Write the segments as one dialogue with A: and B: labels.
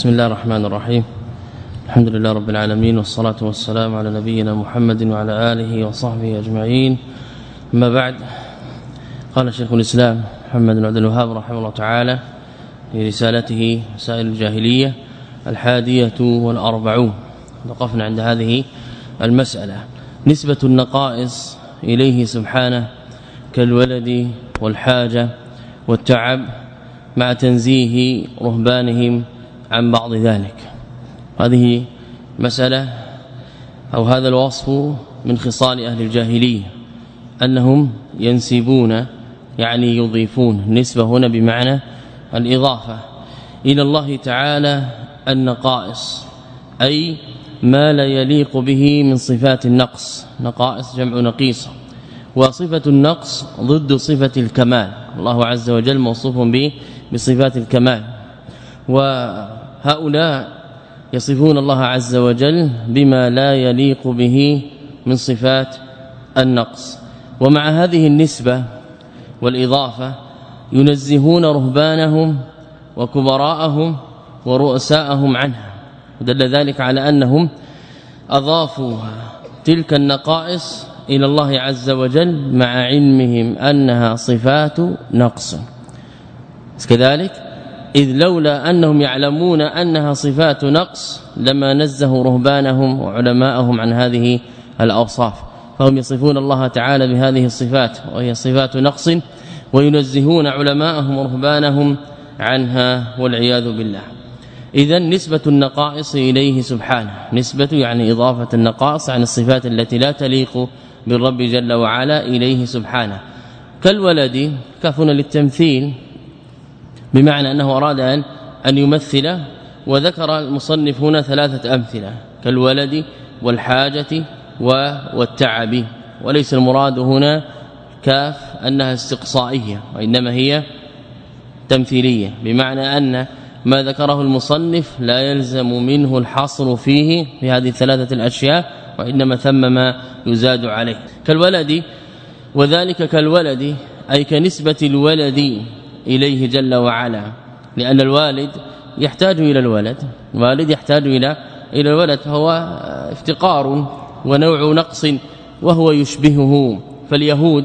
A: بسم الله الرحمن الرحيم الحمد لله رب العالمين والصلاة والسلام على نبينا محمد وعلى آله وصحبه أجمعين أما بعد قال شيخ الإسلام محمد بن عبد الوهاب رحمه الله تعالى في رسالته مسائل الجاهلية الحادية والأربعون وقفنا عند هذه المسألة نسبة النقائص إليه سبحانه كالولد والحاجة والتعب مع تنزيه رهبانهم عن بعض ذلك هذه مسألة أو هذا الوصف من خصال أهل الجاهليه أنهم ينسبون يعني يضيفون نسبة هنا بمعنى الإضافة إلى الله تعالى النقائص أي ما لا يليق به من صفات النقص نقائص جمع نقيصه وصفة النقص ضد صفة الكمال الله عز وجل موصوف به بصفات الكمال و هؤلاء يصفون الله عز وجل بما لا يليق به من صفات النقص ومع هذه النسبة والإضافة ينزهون رهبانهم وكبراءهم ورؤساءهم عنها ودل ذلك على أنهم أضافوا تلك النقائص إلى الله عز وجل مع علمهم أنها صفات نقص كذلك إذ لولا أنهم يعلمون أنها صفات نقص لما نزهوا رهبانهم وعلماءهم عن هذه الأوصاف فهم يصفون الله تعالى بهذه الصفات وهي صفات نقص وينزهون علماءهم ورهبانهم عنها والعياذ بالله اذا نسبة النقائص إليه سبحانه نسبة يعني إضافة النقائص عن الصفات التي لا تليق بالرب جل وعلا إليه سبحانه كالولد كفن للتمثيل بمعنى انه اراد ان ان يمثل وذكر المصنف هنا ثلاثه امثله كالولد والحاجة والتعب وليس المراد هنا كاف انها استقصائيه وانما هي تمثيليه بمعنى أن ما ذكره المصنف لا يلزم منه الحصر فيه في هذه الثلاثه الاشياء وانما ثم ما يزاد عليه كالولد وذلك كالولد أي كنسبة الولد إليه جل وعلا لأن الوالد يحتاج إلى الولد الوالد يحتاج إلى إلى الولد فهو افتقار ونوع نقص وهو يشبهه فاليهود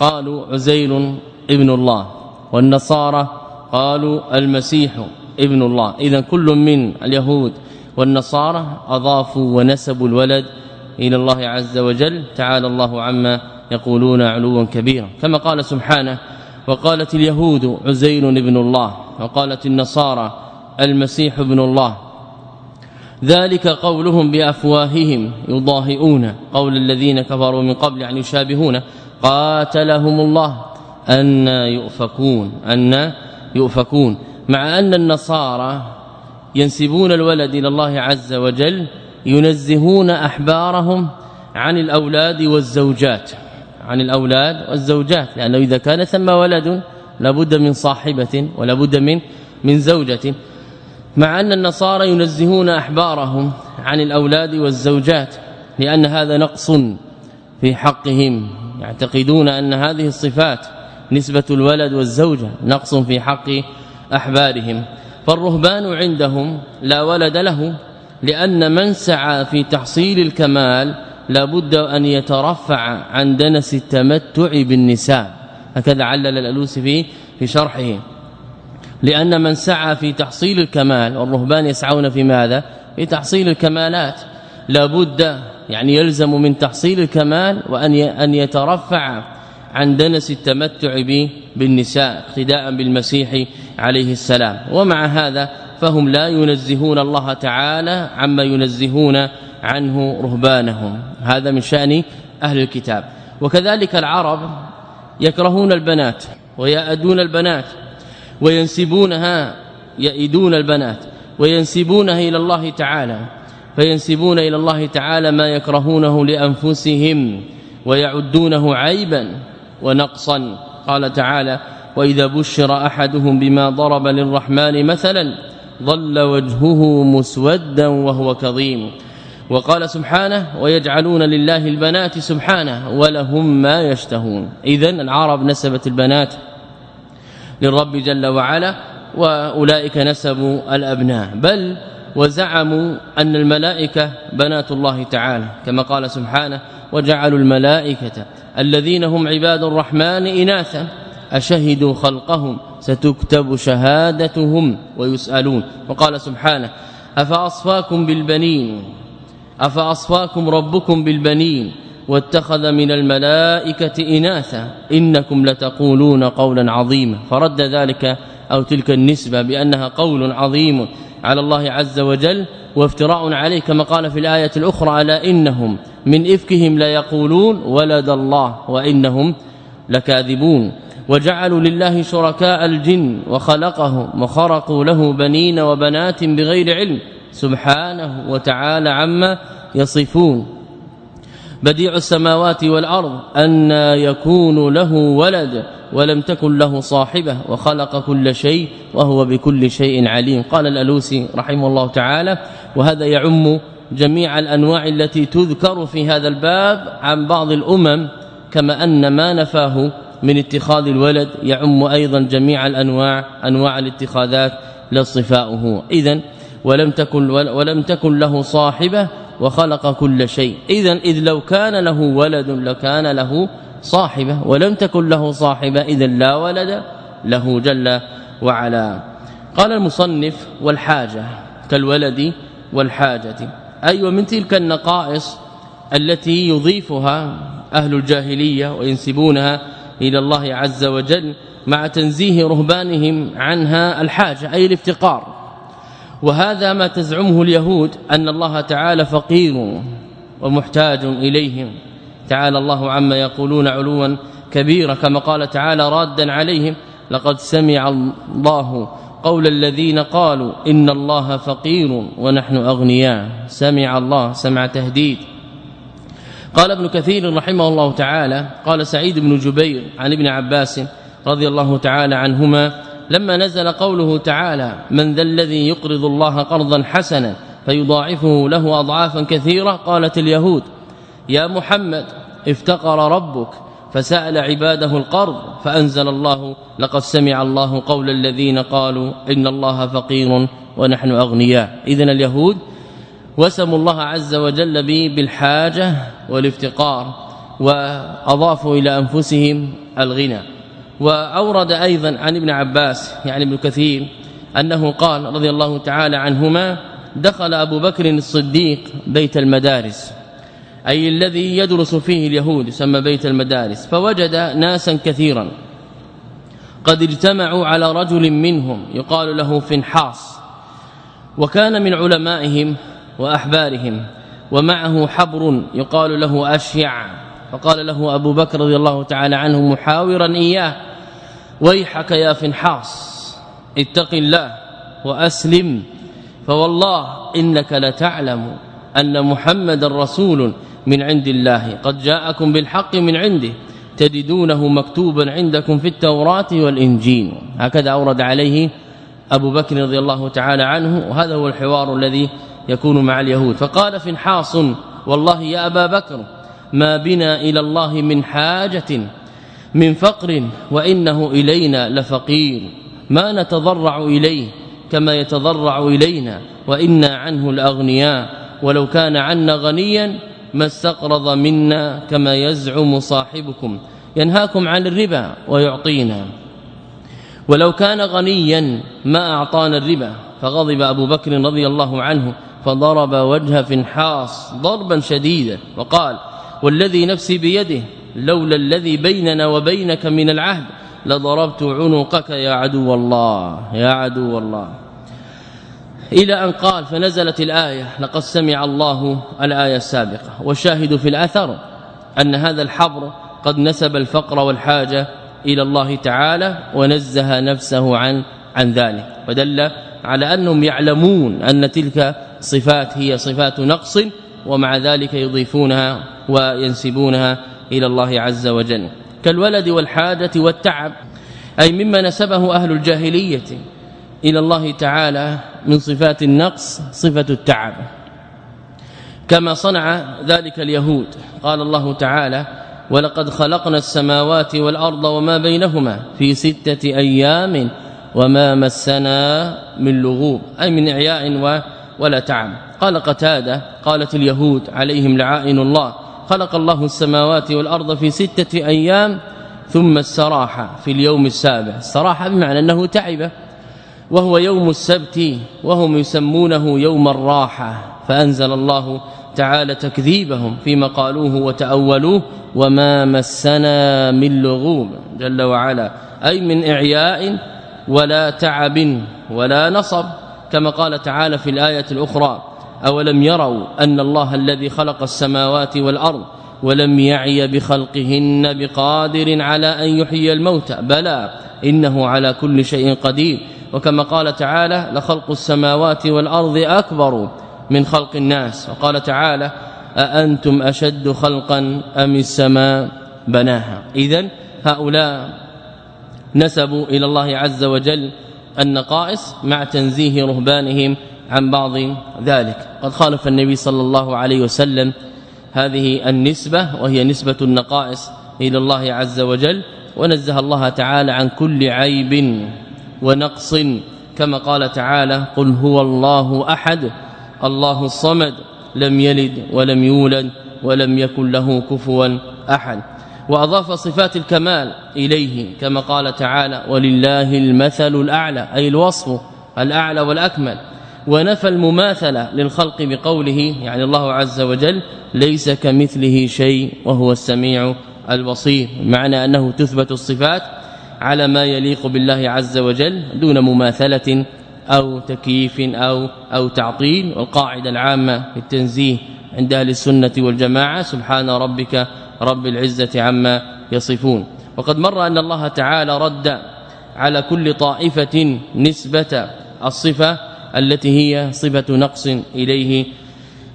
A: قالوا عزيل ابن الله والنصارى قالوا المسيح ابن الله اذا كل من اليهود والنصارى اضافوا ونسبوا الولد إلى الله عز وجل تعالى الله عما يقولون علوا كبيرا كما قال سبحانه وقالت اليهود عزير ابن الله وقالت النصارى المسيح ابن الله ذلك قولهم بافواههم يضاهئون قول الذين كفروا من قبل يعني يشابهون قاتلهم الله ان يؤفكون ان يؤفكون مع أن النصارى ينسبون الولد الى الله عز وجل ينزهون احبارهم عن الأولاد والزوجات عن الأولاد والزوجات لانه اذا كان ثم ولد لابد من صاحبة ولابد من من زوجة مع أن النصارى ينزهون احبارهم عن الأولاد والزوجات لأن هذا نقص في حقهم يعتقدون أن هذه الصفات نسبة الولد والزوجة نقص في حق احبارهم فالرهبان عندهم لا ولد له لأن من سعى في تحصيل الكمال لابد أن يترفع عن دنس التمتع بالنساء هكذا علل الالوسي في في شرحه لأن من سعى في تحصيل الكمال والرهبان يسعون في ماذا في تحصيل الكمالات لابد يعني يلزم من تحصيل الكمال وان ان يترفع عن دنس التمتع بالنساء اقتداء بالمسيح عليه السلام ومع هذا فهم لا ينزهون الله تعالى عما ينزهون عنه رهبانهم هذا من شأن أهل الكتاب وكذلك العرب يكرهون البنات ويأدون البنات وينسبونها يئدون البنات وينسبونها إلى الله تعالى فينسبون إلى الله تعالى ما يكرهونه لأنفسهم ويعدونه عيبا ونقصا قال تعالى وإذا بشر أحدهم بما ضرب للرحمن مثلا ظل وجهه مسودا وهو كظيم وقال سبحانه ويجعلون لله البنات سبحانه ولهم ما يشتهون اذا العرب نسبت البنات للرب جل وعلا واولئك نسبوا الابناء بل وزعموا أن الملائكة بنات الله تعالى كما قال سبحانه وجعلوا الملائكة الذين هم عباد الرحمن إناثا أشهدوا خلقهم ستكتب شهادتهم ويسالون وقال سبحانه افاصفاكم بالبنين افاصفاكم ربكم بالبنين واتخذ من الملائكه اناثا انكم لتقولون قولا عظيما فرد ذلك أو تلك النسبة بأنها قول عظيم على الله عز وجل وافتراء عليه كما قال في الآية الأخرى الا انهم من افكهم لا يقولون ولد الله وانهم لكاذبون وجعلوا لله شركاء الجن وخلقهم وخرقوا له بنين وبنات بغير علم سبحانه وتعالى عما يصفون بديع السماوات والأرض أن يكون له ولد ولم تكن له صاحبة وخلق كل شيء وهو بكل شيء عليم قال الألوسي رحمه الله تعالى وهذا يعم جميع الأنواع التي تذكر في هذا الباب عن بعض الأمم كما أن ما نفاه من اتخاذ الولد يعم أيضا جميع الانواع انواع الاتخاذات لصفائه اذا ولم تكن ولم تكن له صاحبه وخلق كل شيء اذا اذ لو كان له ولد لكان له صاحبه ولم تكن له صاحبه اذا لا ولد له جل وعلا قال المصنف والحاجه كالولد والحاجه اي أيوة، ومن تلك النقائص التي يضيفها أهل الجاهلية وينسبونها إلى الله عز وجل مع تنزيه رهبانهم عنها الحاجة أي الافتقار وهذا ما تزعمه اليهود أن الله تعالى فقير ومحتاج إليهم تعالى الله عما يقولون علوا كبيرا كما قال تعالى رادا عليهم لقد سمع الله قول الذين قالوا إن الله فقير ونحن أغنياء سمع الله سمع تهديد قال ابن كثير رحمه الله تعالى قال سعيد بن جبير عن ابن عباس رضي الله تعالى عنهما لما نزل قوله تعالى من ذا الذي يقرض الله قرضا حسنا فيضاعفه له اضعافا كثيره قالت اليهود يا محمد افتقر ربك فسأل عباده القرض فأنزل الله لقد سمع الله قول الذين قالوا إن الله فقير ونحن أغنياء إذن اليهود وسموا الله عز وجل به بالحاجة والافتقار واضافوا إلى أنفسهم الغنى وأورد أيضا عن ابن عباس يعني ابن كثير أنه قال رضي الله تعالى عنهما دخل أبو بكر الصديق بيت المدارس أي الذي يدرس فيه اليهود يسمى بيت المدارس فوجد ناسا كثيرا قد اجتمعوا على رجل منهم يقال له فنحاص وكان من علمائهم وأحبارهم ومعه حبر يقال له أشيع فقال له أبو بكر رضي الله تعالى عنه محاورا إياه ويحك يا فنحاص اتق الله وأسلم فوالله إنك لتعلم أن محمد رسول من عند الله قد جاءكم بالحق من عنده تجدونه مكتوبا عندكم في التوراة والإنجيل هكذا أورد عليه أبو بكر رضي الله تعالى عنه وهذا هو الحوار الذي يكون مع اليهود فقال فنحاص والله يا أبا بكر ما بنا إلى الله من حاجة من فقر وإنه إلينا لفقير ما نتضرع إليه كما يتضرع إلينا وإنا عنه الأغنياء ولو كان عنا غنيا ما استقرض منا كما يزعم صاحبكم ينهاكم عن الربا ويعطينا ولو كان غنيا ما أعطانا الربا فغضب أبو بكر رضي الله عنه فضرب وجهه انحاص ضربا شديدا وقال والذي نفسي بيده لولا الذي بيننا وبينك من العهد لضربت عنقك يا عدو الله يا عدو الله إلى أن قال فنزلت الآية لقد سمع الله الآية السابقة والشاهد في الأثر أن هذا الحبر قد نسب الفقر والحاجة إلى الله تعالى ونزه نفسه عن عن ذلك ودل على أنهم يعلمون أن تلك صفات هي صفات نقص ومع ذلك يضيفونها وينسبونها إلى الله عز وجل كالولد والحاده والتعب أي مما نسبه أهل الجاهلية إلى الله تعالى من صفات النقص صفة التعب كما صنع ذلك اليهود قال الله تعالى ولقد خلقنا السماوات والأرض وما بينهما في ستة أيام وما مسنا من لغوب أي من إعياء و ولا تعم قال قتاده قالت اليهود عليهم لعائن الله خلق الله السماوات والأرض في ستة أيام ثم استراح في اليوم السابع استراح بمعنى انه تعب وهو يوم السبت وهم يسمونه يوم الراحه فانزل الله تعالى تكذيبهم فيما قالوه وتاولوه وما مسنا من لغوم جل وعلا أي من إعياء ولا تعب ولا نصب كما قال تعالى في الآية الأخرى اولم يروا أن الله الذي خلق السماوات والأرض ولم يعي بخلقهن بقادر على أن يحيي الموتى بلى إنه على كل شيء قدير وكما قال تعالى لخلق السماوات والأرض أكبر من خلق الناس وقال تعالى أأنتم أشد خلقا أم السماء بناها إذا هؤلاء نسبوا إلى الله عز وجل النقائص مع تنزيه رهبانهم عن بعض ذلك قد خالف النبي صلى الله عليه وسلم هذه النسبة وهي نسبة النقائص إلى الله عز وجل ونزه الله تعالى عن كل عيب ونقص كما قال تعالى قل هو الله أحد الله الصمد لم يلد ولم يولد ولم يكن له كفوا أحد واضاف صفات الكمال اليه كما قال تعالى ولله المثل الاعلى اي الوصف الاعلى والاكمل ونفى المماثله للخلق بقوله يعني الله عز وجل ليس كمثله شيء وهو السميع البصير معنى انه تثبت الصفات على ما يليق بالله عز وجل دون مماثله أو تكييف أو او تعطيل والقاعده العامه في التنزيه عند اهل السنه والجماعه سبحان ربك رب العزة عما يصفون وقد مر أن الله تعالى رد على كل طائفة نسبة الصفة التي هي صفة نقص إليه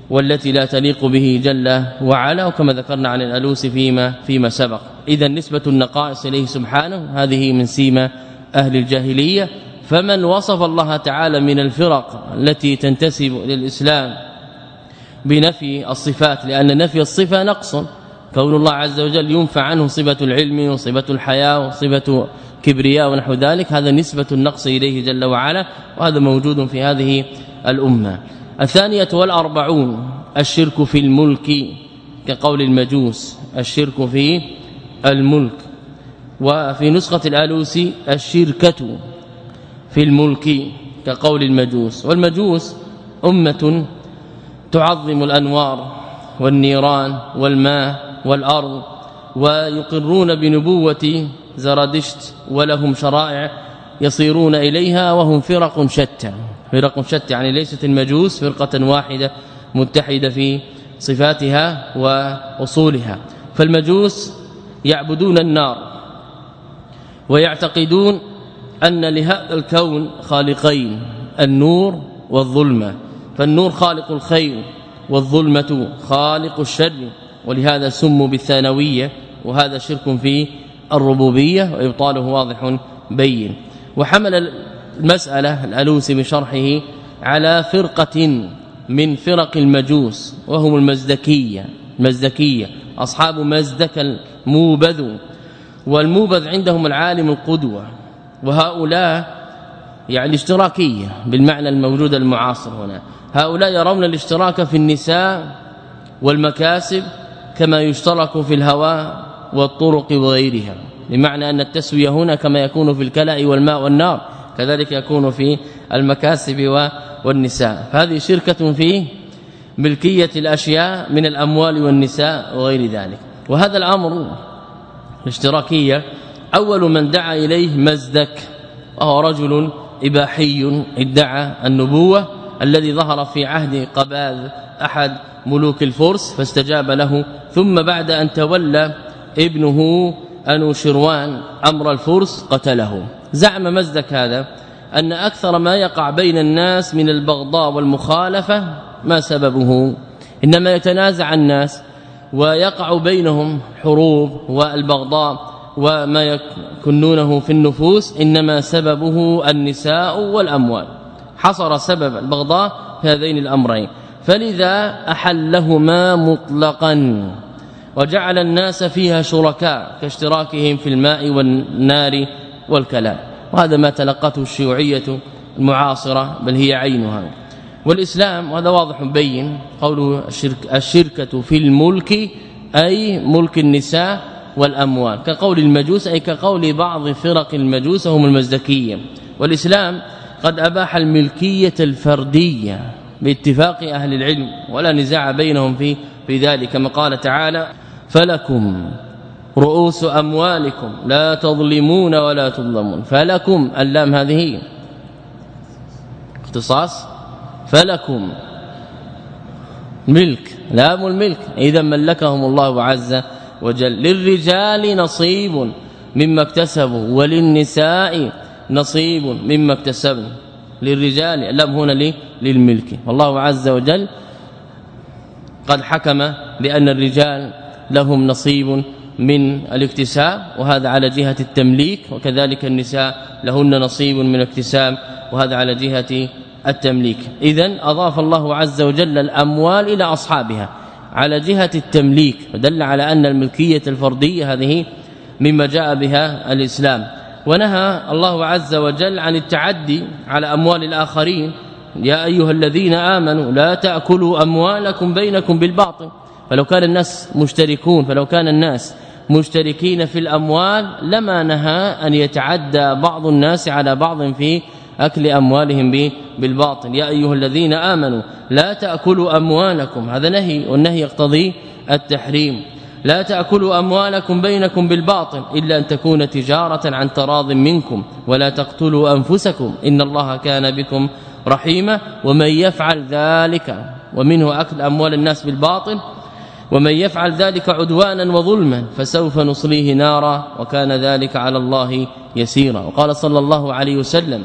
A: والتي لا تليق به جل وعلا وكما ذكرنا عن الألوس فيما فيما سبق اذا نسبة النقائص اليه سبحانه هذه من سيما أهل الجاهلية فمن وصف الله تعالى من الفرق التي تنتسب للإسلام بنفي الصفات لأن نفي الصفه نقص كون الله عز وجل ينفع عنه صفه العلم وصفه الحياه وصفه كبرياء ونحو ذلك هذا نسبة النقص إليه جل وعلا وهذا موجود في هذه الأمة الثانية والأربعون الشرك في الملك كقول المجوس الشرك في الملك وفي نسخة الالوسي الشركة في الملك كقول المجوس والمجوس أمة تعظم الأنوار والنيران والماء والارض ويقرون بنبوة زرادشت ولهم شرائع يصيرون إليها وهم فرق شتى فرق شتى يعني ليست المجوس فرقة واحدة متحدة في صفاتها وأصولها فالمجوس يعبدون النار ويعتقدون أن لهذا الكون خالقين النور والظلمة فالنور خالق الخير والظلمة خالق الشر ولهذا سموا بالثانويه وهذا شرك في الربوبيه وابطاله واضح بين وحمل المسألة الالوسي بشرحه على فرقة من فرق المجوس وهم المزدكيه المزدكيه اصحاب مزدك الموبذ والموبذ عندهم العالم القدوه وهؤلاء يعني اشتراكيه بالمعنى الموجود المعاصر هنا هؤلاء يرون الاشتراك في النساء والمكاسب كما يشترك في الهواء والطرق وغيرها بمعنى أن التسويه هنا كما يكون في الكلاء والماء والنار كذلك يكون في المكاسب والنساء فهذه شركة في ملكية الأشياء من الأموال والنساء وغير ذلك وهذا الأمر الاشتراكية أول من دعا إليه مزدك وهو رجل إباحي ادعى النبوة الذي ظهر في عهد قباذ أحد ملوك الفرس فاستجاب له ثم بعد أن تولى ابنه انوشروان امر الفرس قتله زعم مزدك هذا أن أكثر ما يقع بين الناس من البغضاء والمخالفة ما سببه إنما يتنازع الناس ويقع بينهم حروب والبغضاء وما يكنونه في النفوس إنما سببه النساء والأموال حصر سبب البغضاء في هذين الأمرين فلذا احلهما مطلقا وجعل الناس فيها شركاء كاشتراكهم في الماء والنار والكلام وهذا ما تلقته الشيوعيه المعاصره بل هي عينها والإسلام وهذا واضح بين قوله الشرك الشركه في الملك أي ملك النساء والاموال كقول المجوس أي كقول بعض فرق المجوس هم المزدكيه والإسلام قد اباح الملكيه الفرديه باتفاق أهل العلم ولا نزاع بينهم في في ذلك كما قال تعالى فلكم رؤوس اموالكم لا تظلمون ولا تظلمون فلكم اللام هذه اختصاص فلكم ملك لام الملك اذا ملكهم الله عز وجل للرجال نصيب مما اكتسبوا وللنساء نصيب مما اكتسبوا للرجال اللام هنا للملك والله عز وجل قد حكم بأن الرجال لهم نصيب من الاكتساب وهذا على جهة التمليك وكذلك النساء لهن نصيب من الاكتساب وهذا على جهة التمليك اذا أضاف الله عز وجل الأموال إلى أصحابها على جهة التمليك ودل على أن الملكية الفردية هذه مما جاء بها الإسلام ونهى الله عز وجل عن التعدي على أموال الآخرين يا ايها الذين امنوا لا تاكلوا اموالكم بينكم بالباطل فلو كان الناس مشتركون فلو كان الناس مشتركين في الاموال لما نهى أن يتعدى بعض الناس على بعض في أكل أموالهم بالباطل يا ايها الذين امنوا لا تاكلوا اموالكم هذا نهي والنهي يقتضي التحريم لا تاكلوا اموالكم بينكم بالباطل إلا أن تكون تجارة عن تراض منكم ولا تقتلوا انفسكم إن الله كان بكم رحيمه ومن يفعل ذلك ومنه اكل اموال الناس بالباطل ومن يفعل ذلك عدوانا وظلما فسوف نصليه نارا وكان ذلك على الله يسيرا وقال صلى الله عليه وسلم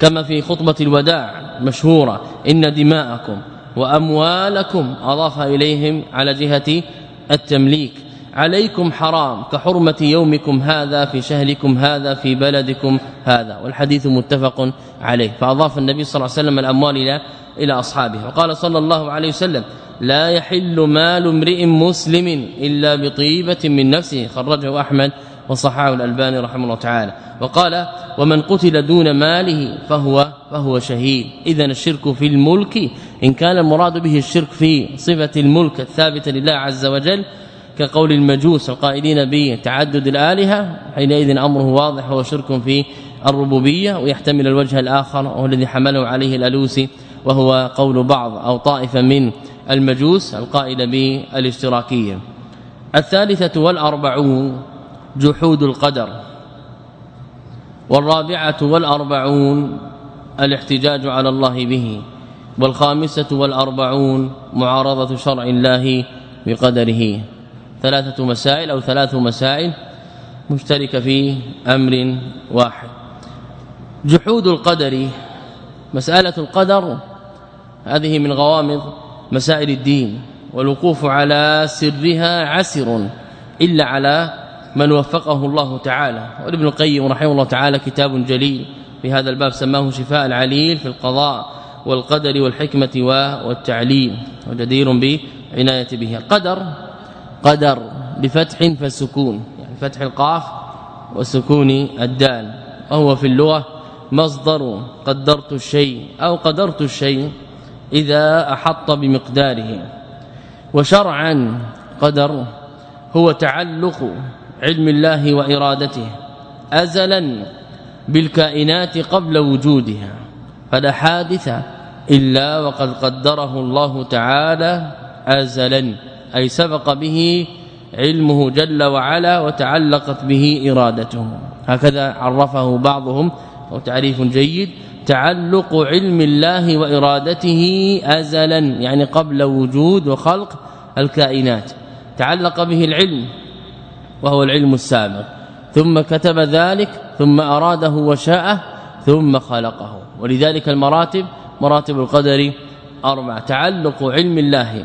A: كما في خطبة الوداع مشهورة إن دماءكم وأموالكم أضاف إليهم على جهة التمليك عليكم حرام كحرمة يومكم هذا في شهركم هذا في بلدكم هذا والحديث متفق عليه فاضاف النبي صلى الله عليه وسلم الاموال الى الى اصحابه وقال صلى الله عليه وسلم لا يحل مال امرئ مسلم إلا بطيبة من نفسه خرجه احمد وصححه الالباني رحمه الله تعالى وقال ومن قتل دون ماله فهو فهو شهيد اذا الشرك في الملك إن كان المراد به الشرك في صفة الملك الثابته لله عز وجل كقول المجوس القائلين بتعدد الالهه حينئذ امره واضح وهو شرك في الربوبيه ويحتمل الوجه الآخر وهو الذي حمله عليه الالوسي وهو قول بعض أو طائفه من المجوس القائل بالاشتراكيه الثالثة والأربعون جحود القدر والرابعة والأربعون الاحتجاج على الله به والخامسة والأربعون معارضة شرع الله بقدره ثلاثة مسائل أو ثلاث مسائل مشتركة في أمر واحد جحود القدر مسألة القدر هذه من غوامض مسائل الدين والوقوف على سرها عسر إلا على من وفقه الله تعالى وابن القيم رحمه الله تعالى كتاب جليل في هذا الباب سماه شفاء العليل في القضاء والقدر والحكمة والتعليم وجدير بعناية به القدر قدر بفتح فسكون يعني فتح القاف وسكون الدال وهو في اللغة مصدر قدرت الشيء أو قدرت الشيء إذا أحط بمقداره وشرعا قدر هو تعلق علم الله وإرادته أزلا بالكائنات قبل وجودها فلا حادث إلا وقد قدره الله تعالى أزلا أي سبق به علمه جل وعلا وتعلقت به إرادته هكذا عرفه بعضهم أو تعريف جيد تعلق علم الله وإرادته أزلا يعني قبل وجود وخلق الكائنات تعلق به العلم وهو العلم السابق ثم كتب ذلك ثم أراده وشاءه ثم خلقه ولذلك المراتب مراتب القدر أربع تعلق علم الله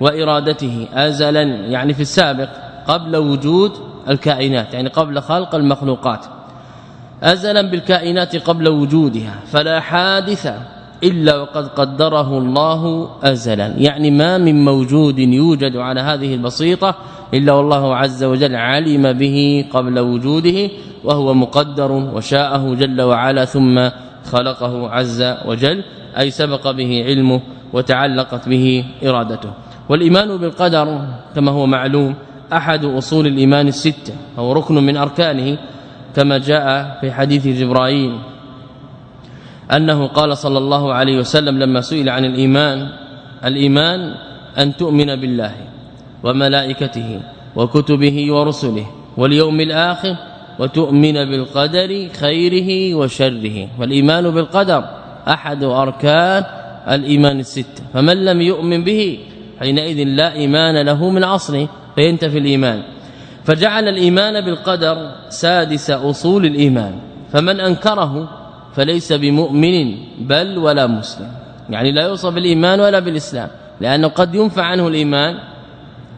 A: وارادته ازلا يعني في السابق قبل وجود الكائنات يعني قبل خلق المخلوقات ازلا بالكائنات قبل وجودها فلا حادث الا وقد قدره الله ازلا يعني ما من موجود يوجد على هذه البسيطه الا والله عز وجل علم به قبل وجوده وهو مقدر وشاءه جل وعلا ثم خلقه عز وجل أي سبق به علمه وتعلقت به إرادته والإيمان بالقدر كما هو معلوم أحد أصول الإيمان الستة أو ركن من أركانه كما جاء في حديث جبرائيل أنه قال صلى الله عليه وسلم لما سئل عن الإيمان الإيمان أن تؤمن بالله وملائكته وكتبه ورسله واليوم الآخر وتؤمن بالقدر خيره وشره والإيمان بالقدر أحد أركان الإيمان الستة فمن لم يؤمن به حينئذ لا إيمان له من أصله فينتفي الإيمان فجعل الإيمان بالقدر سادس أصول الإيمان فمن أنكره فليس بمؤمن بل ولا مسلم يعني لا يوصف بالإيمان ولا بالإسلام لأنه قد ينفع عنه الإيمان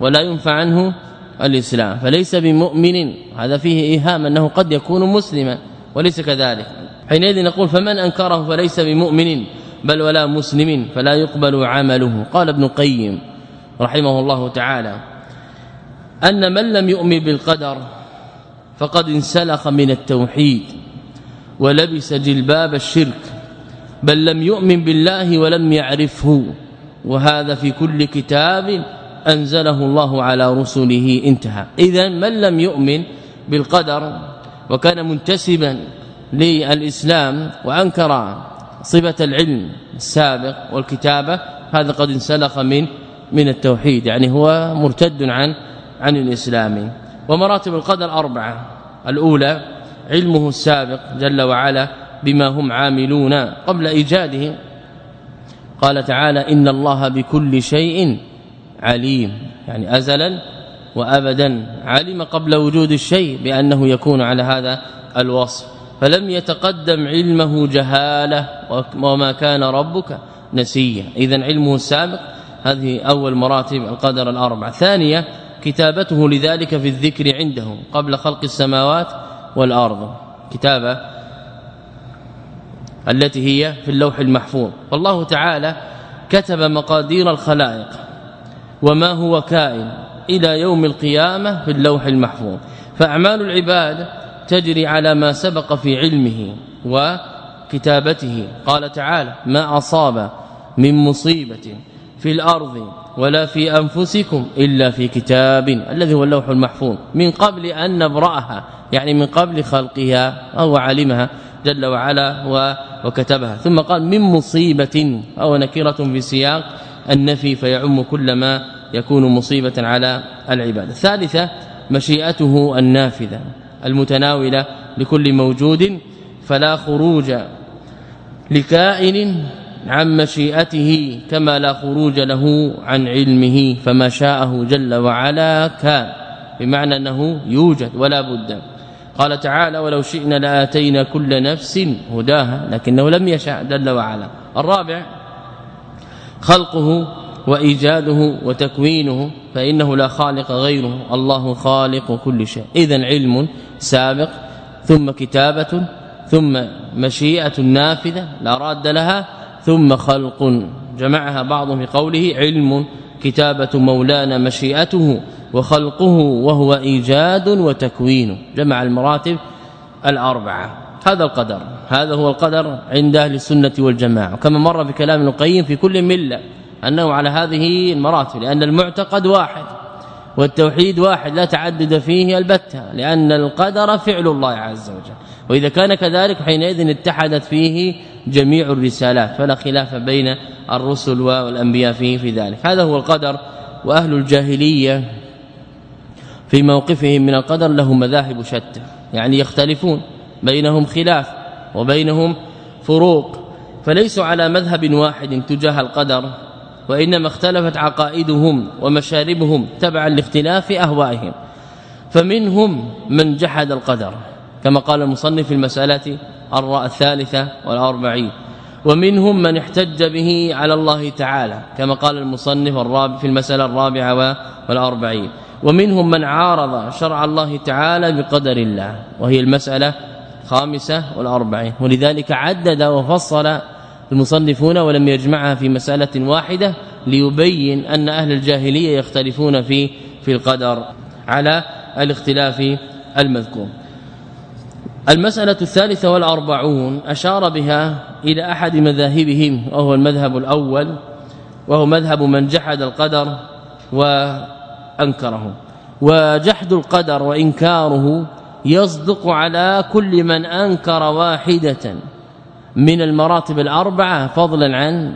A: ولا ينفع عنه الإسلام فليس بمؤمن هذا فيه إيهام أنه قد يكون مسلما وليس كذلك حينئذ نقول فمن أنكره فليس بمؤمن بل ولا مسلم فلا يقبل عمله قال ابن قيم رحمه الله تعالى أن من لم يؤمن بالقدر فقد انسلخ من التوحيد ولبس جلباب الشرك بل لم يؤمن بالله ولم يعرفه وهذا في كل كتاب أنزله الله على رسله انتهى اذا من لم يؤمن بالقدر وكان منتسبا للإسلام وانكر صفه العلم السابق والكتابه هذا قد انسلخ من من التوحيد يعني هو مرتد عن عن الإسلام ومراتب القدر أربعة الأولى علمه السابق جل وعلا بما هم عاملون قبل إيجاده قال تعالى إن الله بكل شيء عليم يعني أزلا وابدا علم قبل وجود الشيء بأنه يكون على هذا الوصف فلم يتقدم علمه جهاله وما كان ربك نسيا اذا علمه السابق هذه أول مراتب القدر الاربعه ثانية كتابته لذلك في الذكر عندهم قبل خلق السماوات والأرض كتابة التي هي في اللوح المحفوظ والله تعالى كتب مقادير الخلائق وما هو كائن إلى يوم القيامة في اللوح المحفوظ فأعمال العباد تجري على ما سبق في علمه وكتابته قال تعالى ما أصاب من مصيبة في الأرض ولا في أنفسكم إلا في كتاب الذي هو اللوح المحفوظ من قبل أن نبراها يعني من قبل خلقها او علمها جل وعلا وكتبها ثم قال من مصيبة أو نكرة في سياق النفي فيعم كل ما يكون مصيبة على العباد الثالثة مشيئته النافذة المتناولة لكل موجود فلا خروج لكائن عن مشيئته كما لا خروج له عن علمه فما شاءه جل وعلا كان بمعنى انه يوجد ولا بد قال تعالى ولو شئنا لاتينا كل نفس هداها لكنه لم يشاء جل وعلا الرابع خلقه وايجاده وتكوينه فانه لا خالق غيره الله خالق كل شيء اذا علم سابق ثم كتابة ثم مشيئة نافذة لا راد لها ثم خلق جمعها بعضهم في قوله علم كتابة مولانا مشيئته وخلقه وهو ايجاد وتكوين جمع المراتب الاربعه هذا القدر هذا هو القدر عند اهل السنه والجماعه كما مر في كلام القيم في كل مله انه على هذه المراتب لان المعتقد واحد والتوحيد واحد لا تعدد فيه البتة لأن القدر فعل الله عز وجل وإذا كان كذلك حينئذ اتحدت فيه جميع الرسالات فلا خلاف بين الرسل والانبياء فيه في ذلك هذا هو القدر واهل الجاهليه في موقفهم من القدر لهم مذاهب شتى يعني يختلفون بينهم خلاف وبينهم فروق فليسوا على مذهب واحد تجاه القدر وانما اختلفت عقائدهم ومشاربهم تبعا لاختلاف اهوائهم فمنهم من جحد القدر كما قال المصنف في المساله الثالثه والاربعين ومنهم من احتج به على الله تعالى كما قال المصنف الرابع في المساله الرابعه والاربعين ومنهم من عارض شرع الله تعالى بقدر الله وهي المساله الخامسه والاربعين ولذلك عدد وفصل المصنفون ولم يجمعها في مسألة واحدة ليبين أن أهل الجاهلية يختلفون في في القدر على الاختلاف المذكور المسألة الثالثة والأربعون أشار بها إلى أحد مذاهبهم وهو المذهب الأول وهو مذهب من جحد القدر وأنكره وجحد القدر وإنكاره يصدق على كل من أنكر واحدة من المراتب الأربعة فضلا عن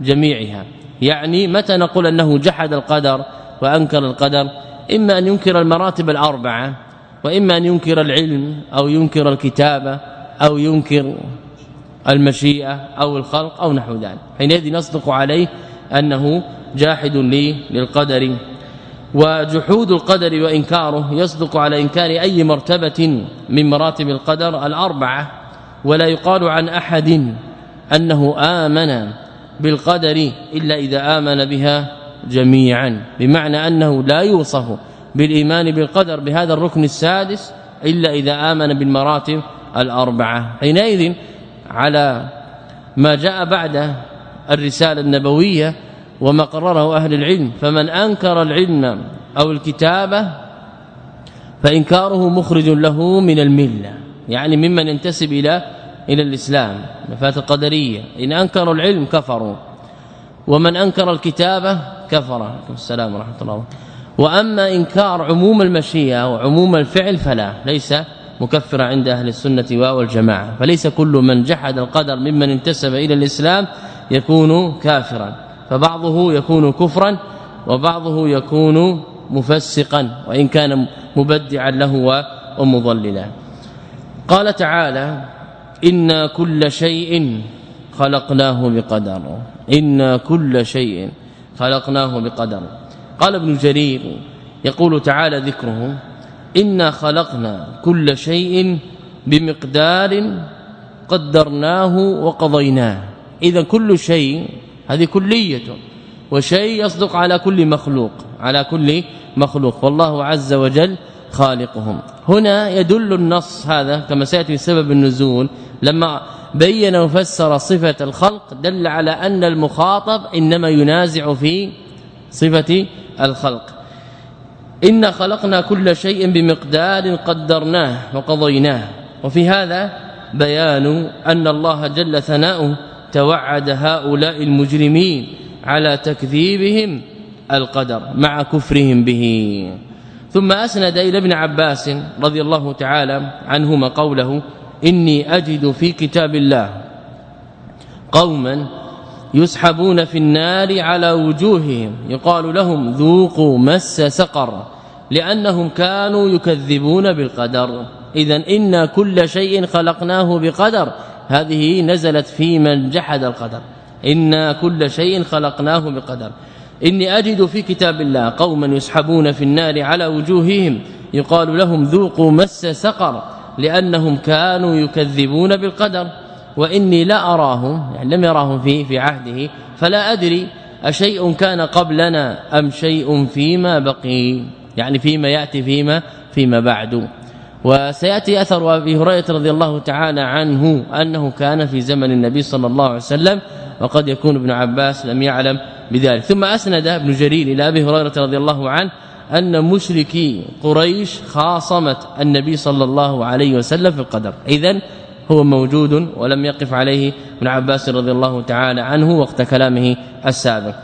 A: جميعها يعني متى نقول أنه جحد القدر وأنكر القدر إما أن ينكر المراتب الأربعة وإما أن ينكر العلم أو ينكر الكتابة أو ينكر المشيئة أو الخلق أو نحو ذلك حينئذ نصدق عليه أنه جاحد لي للقدر وجحود القدر وانكاره يصدق على انكار أي مرتبة من مراتب القدر الأربعة ولا يقال عن أحد أنه آمن بالقدر إلا إذا آمن بها جميعا بمعنى أنه لا يوصف بالإيمان بالقدر بهذا الركن السادس إلا إذا آمن بالمراتب الأربعة حينئذ على ما جاء بعد الرسالة النبوية وما قرره أهل العلم فمن أنكر العلم أو الكتابة فإنكاره مخرج له من الملة يعني ممن ينتسب إلى إلى الإسلام مفات القدرية إن أنكروا العلم كفروا ومن أنكر الكتابة كفر السلام ورحمة الله وأما إنكار عموم المشيئه وعموم الفعل فلا ليس مكفرا عند أهل السنة والجماعه فليس كل من جحد القدر ممن انتسب إلى الإسلام يكون كافرا فبعضه يكون كفرا وبعضه يكون مفسقا وإن كان مبدعا له ومضللا قال تعالى إنا كل شيء خلقناه بقدر إنا كل شيء خلقناه بقدر قال ابن جرير يقول تعالى ذكره إنا خلقنا كل شيء بمقدار قدرناه وقضيناه إذا كل شيء هذه كلية وشيء يصدق على كل مخلوق على كل مخلوق والله عز وجل خالقهم هنا يدل النص هذا كما سياتي سبب النزول لما بين وفسر صفة الخلق دل على أن المخاطب إنما ينازع في صفة الخلق إن خلقنا كل شيء بمقدار قدرناه وقضيناه وفي هذا بيان أن الله جل ثناؤه توعد هؤلاء المجرمين على تكذيبهم القدر مع كفرهم به ثم اسند الى ابن عباس رضي الله تعالى عنهما قوله إني أجد في كتاب الله قوما يسحبون في النار على وجوههم يقال لهم ذوقوا مس سقر لأنهم كانوا يكذبون بالقدر اذا إنا كل شيء خلقناه بقدر هذه نزلت في من جحد القدر إنا كل شيء خلقناه بقدر إني أجد في كتاب الله قوما يسحبون في النار على وجوههم يقال لهم ذوقوا مس سقر لأنهم كانوا يكذبون بالقدر واني لا اراهم يعني لم يراهم في في عهده فلا ادري اشيء كان قبلنا ام شيء فيما بقي يعني فيما ياتي فيما فيما بعد وسياتي اثر ابي هريره رضي الله تعالى عنه انه كان في زمن النبي صلى الله عليه وسلم وقد يكون ابن عباس لم يعلم بذلك ثم اسند ابن جرير الى ابي هريره رضي الله عنه أن مشركي قريش خاصمت النبي صلى الله عليه وسلم في القدر اذا هو موجود ولم يقف عليه ابن عباس رضي الله تعالى عنه وقت كلامه السابق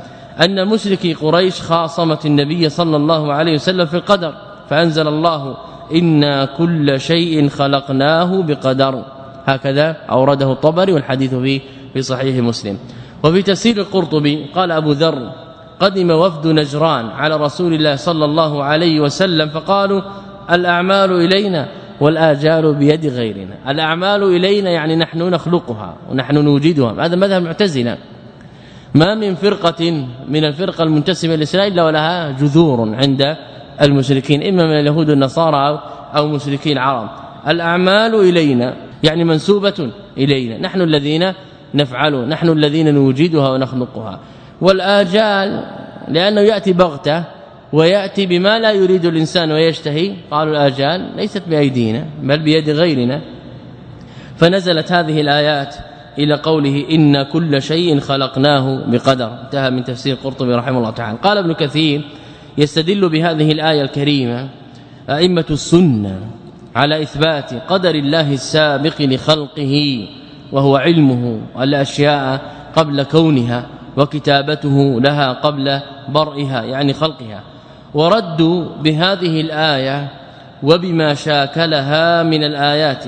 A: أن مشركي قريش خاصمت النبي صلى الله عليه وسلم في القدر فأنزل الله إنا كل شيء خلقناه بقدر هكذا أورده الطبري والحديث فيه في صحيح مسلم وفي تفسير القرطبي قال أبو ذر قدم وفد نجران على رسول الله صلى الله عليه وسلم فقالوا الأعمال إلينا والآجال بيد غيرنا الأعمال إلينا يعني نحن نخلقها ونحن نوجدها هذا مذهب المعتزله ما من فرقة من الفرقة المنتسبة للإسلام إلا ولها جذور عند المشركين إما من اليهود والنصارى أو مشركي العرب الأعمال إلينا يعني منسوبة إلينا نحن الذين نفعل نحن الذين نوجدها ونخلقها والآجال لأنه يأتي بغته وياتي بما لا يريد الإنسان ويشتهي قالوا الاجال ليست بايدينا بل بيد غيرنا فنزلت هذه الايات إلى قوله إن كل شيء خلقناه بقدر انتهى من تفسير قرطبي رحمه الله تعالى قال ابن كثير يستدل بهذه الآية الكريمة ائمه السنه على إثبات قدر الله السابق لخلقه وهو علمه الاشياء قبل كونها وكتابته لها قبل برئها يعني خلقها وردوا بهذه الآية وبما شاكلها من الآيات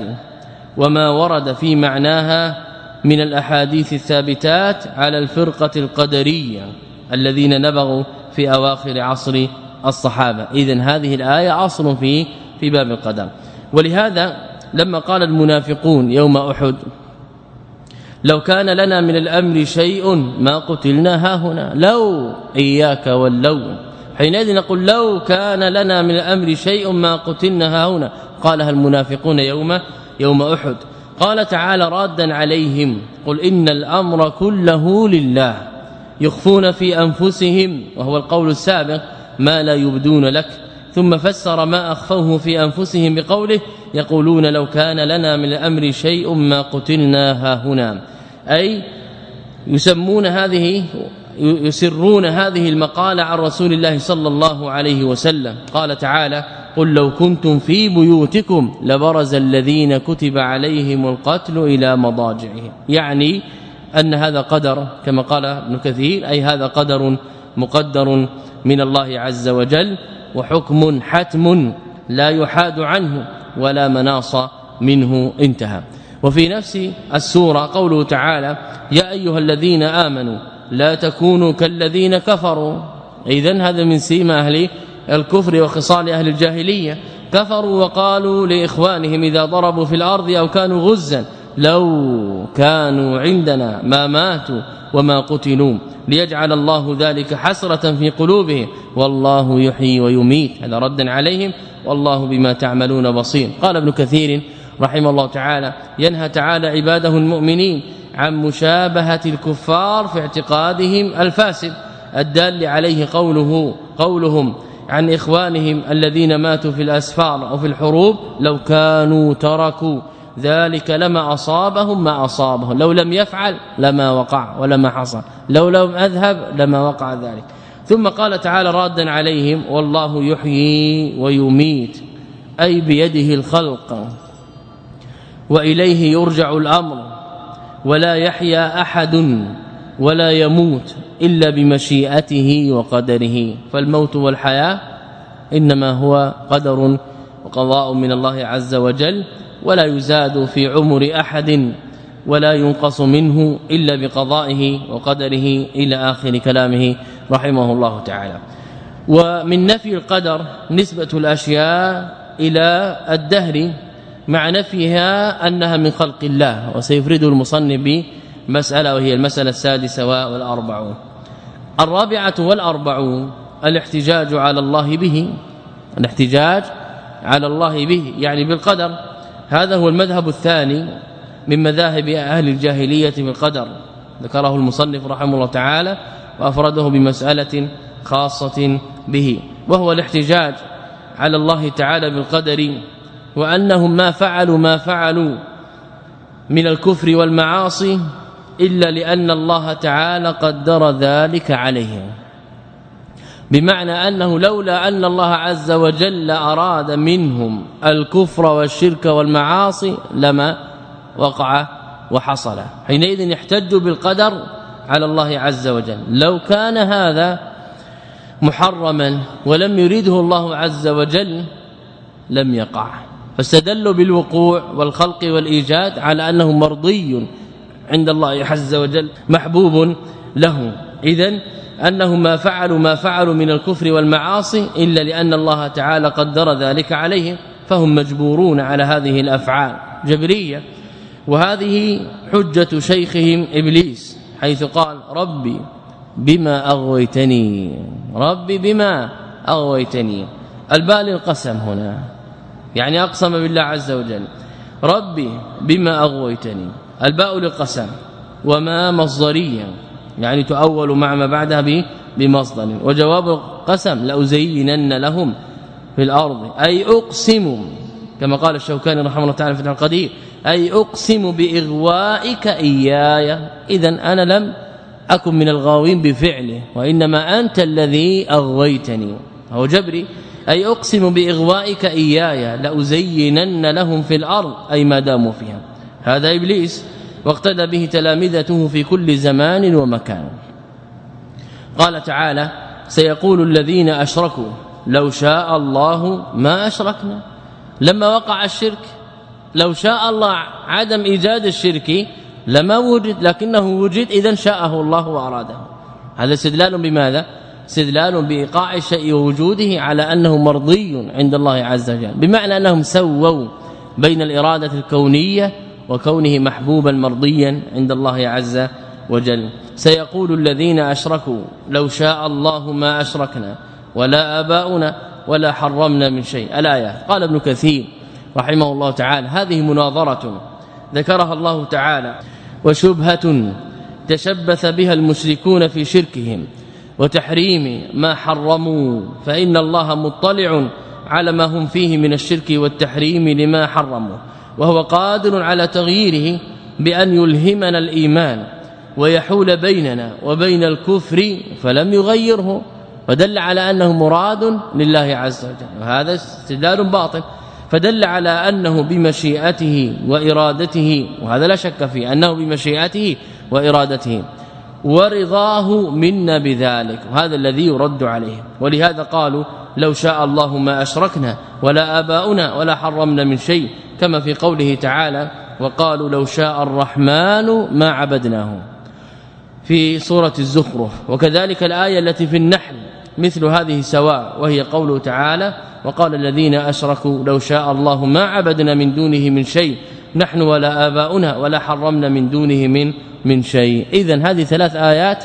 A: وما ورد في معناها من الأحاديث الثابتات على الفرقة القدرية الذين نبغوا في أواخر عصر الصحابة إذا هذه الآية عصر في في باب القدر ولهذا لما قال المنافقون يوم أحد لو كان لنا من الأمر شيء ما قتلنا هنا لو إياك واللون حينئذ نقول لو كان لنا من الامر شيء ما قتلنا هنا قالها المنافقون يوم يوم احد قال تعالى رادا عليهم قل إن الأمر كله لله يخفون في أنفسهم وهو القول السابق ما لا يبدون لك ثم فسر ما أخفوه في أنفسهم بقوله يقولون لو كان لنا من الأمر شيء ما قتلنا هنا أي يسمون هذه يسرون هذه المقالة عن رسول الله صلى الله عليه وسلم قال تعالى قل لو كنتم في بيوتكم لبرز الذين كتب عليهم القتل إلى مضاجعهم يعني أن هذا قدر كما قال ابن كثير أي هذا قدر مقدر من الله عز وجل وحكم حتم لا يحاد عنه ولا مناص منه انتهى وفي نفس السوره قوله تعالى يا ايها الذين امنوا لا تكونوا كالذين كفروا اذا هذا من سيما اهل الكفر وخصال اهل الجاهليه كفروا وقالوا لاخوانهم اذا ضربوا في الارض او كانوا غزا لو كانوا عندنا ما ماتوا وما قتلوا ليجعل الله ذلك حسرة في قلوبهم والله يحيي ويميت هذا ردا عليهم والله بما تعملون بصير قال ابن كثير رحمه الله تعالى ينهى تعالى عباده المؤمنين عن مشابهة الكفار في اعتقادهم الفاسد الدال عليه قوله قولهم عن إخوانهم الذين ماتوا في الأسفار أو في الحروب لو كانوا تركوا ذلك لما أصابهم ما أصابهم لو لم يفعل لما وقع ولما حصل لو لم أذهب لما وقع ذلك ثم قال تعالى رادا عليهم والله يحيي ويميت أي بيده الخلق وإليه يرجع الأمر ولا يحيا أحد ولا يموت إلا بمشيئته وقدره فالموت والحياة إنما هو قدر وقضاء من الله عز وجل ولا يزاد في عمر أحد ولا ينقص منه إلا بقضائه وقدره إلى آخر كلامه رحمه الله تعالى ومن نفي القدر نسبة الأشياء إلى الدهر مع نفيها أنها من خلق الله وسيفرد المصنف بمساله وهي المساله السادسه والاربعون الرابعه والاربعون الاحتجاج على الله به الاحتجاج على الله به يعني بالقدر هذا هو المذهب الثاني من مذاهب اهل الجاهليه في القدر ذكره المصنف رحمه الله تعالى وافرده بمساله خاصه به وهو الاحتجاج على الله تعالى بالقدر وانهم ما فعلوا ما فعلوا من الكفر والمعاصي إلا لأن الله تعالى قدر ذلك عليهم بمعنى أنه لولا أن الله عز وجل أراد منهم الكفر والشرك والمعاصي لما وقع وحصل حينئذ يحتج بالقدر على الله عز وجل لو كان هذا محرما ولم يريده الله عز وجل لم يقع فاستدلوا بالوقوع والخلق والايجاد على انه مرضي عند الله عز وجل محبوب له اذا انهم ما فعلوا ما فعلوا من الكفر والمعاصي الا لان الله تعالى قدر ذلك عليهم فهم مجبورون على هذه الافعال جبريه وهذه حجة شيخهم ابليس حيث قال ربي بما اغويتني ربي بما اغويتني البال القسم هنا يعني أقسم بالله عز وجل ربي بما أغويتني الباء للقسم وما مصدريا يعني تؤول مع ما بعدها بمصدر وجواب القسم لأزينن لهم في الأرض أي أقسم كما قال الشوكاني رحمه الله تعالى في فتح القدير أي أقسم بإغوائك إياي إذا أنا لم أكن من الغاوين بفعله وإنما أنت الذي أغويتني هو جبري أي أقسم بإغوائك إياي لأزينن لهم في الأرض أي ما داموا فيها هذا إبليس واقتدى به تلامذته في كل زمان ومكان قال تعالى سيقول الذين أشركوا لو شاء الله ما أشركنا لما وقع الشرك لو شاء الله عدم إيجاد الشرك لما وجد لكنه وجد إذا شاءه الله وأراده هذا استدلال بماذا استدلال بايقاع الشيء ووجوده على أنه مرضي عند الله عز وجل بمعنى انهم سووا بين الإرادة الكونية وكونه محبوبا مرضيا عند الله عز وجل سيقول الذين اشركوا لو شاء الله ما اشركنا ولا اباؤنا ولا حرمنا من شيء الايه قال ابن كثير رحمه الله تعالى هذه مناظرة ذكرها الله تعالى وشبهة تشبث بها المشركون في شركهم وتحريم ما حرموا فإن الله مطلع على ما هم فيه من الشرك والتحريم لما حرموا وهو قادر على تغييره بأن يلهمنا الإيمان ويحول بيننا وبين الكفر فلم يغيره فدل على أنه مراد لله عز وجل وهذا استدلال باطل فدل على أنه بمشيئته وإرادته وهذا لا شك فيه أنه بمشيئته وإرادته ورضاه منا بذلك وهذا الذي يرد عليه ولهذا قالوا لو شاء الله ما أشركنا ولا آباؤنا ولا حرمنا من شيء كما في قوله تعالى وقالوا لو شاء الرحمن ما عبدناه في سورة الزخرف وكذلك الآية التي في النحل مثل هذه سواء وهي قوله تعالى وقال الذين أشركوا لو شاء الله ما عبدنا من دونه من شيء نحن ولا آباؤنا ولا حرمنا من دونه من من شيء اذا هذه ثلاث آيات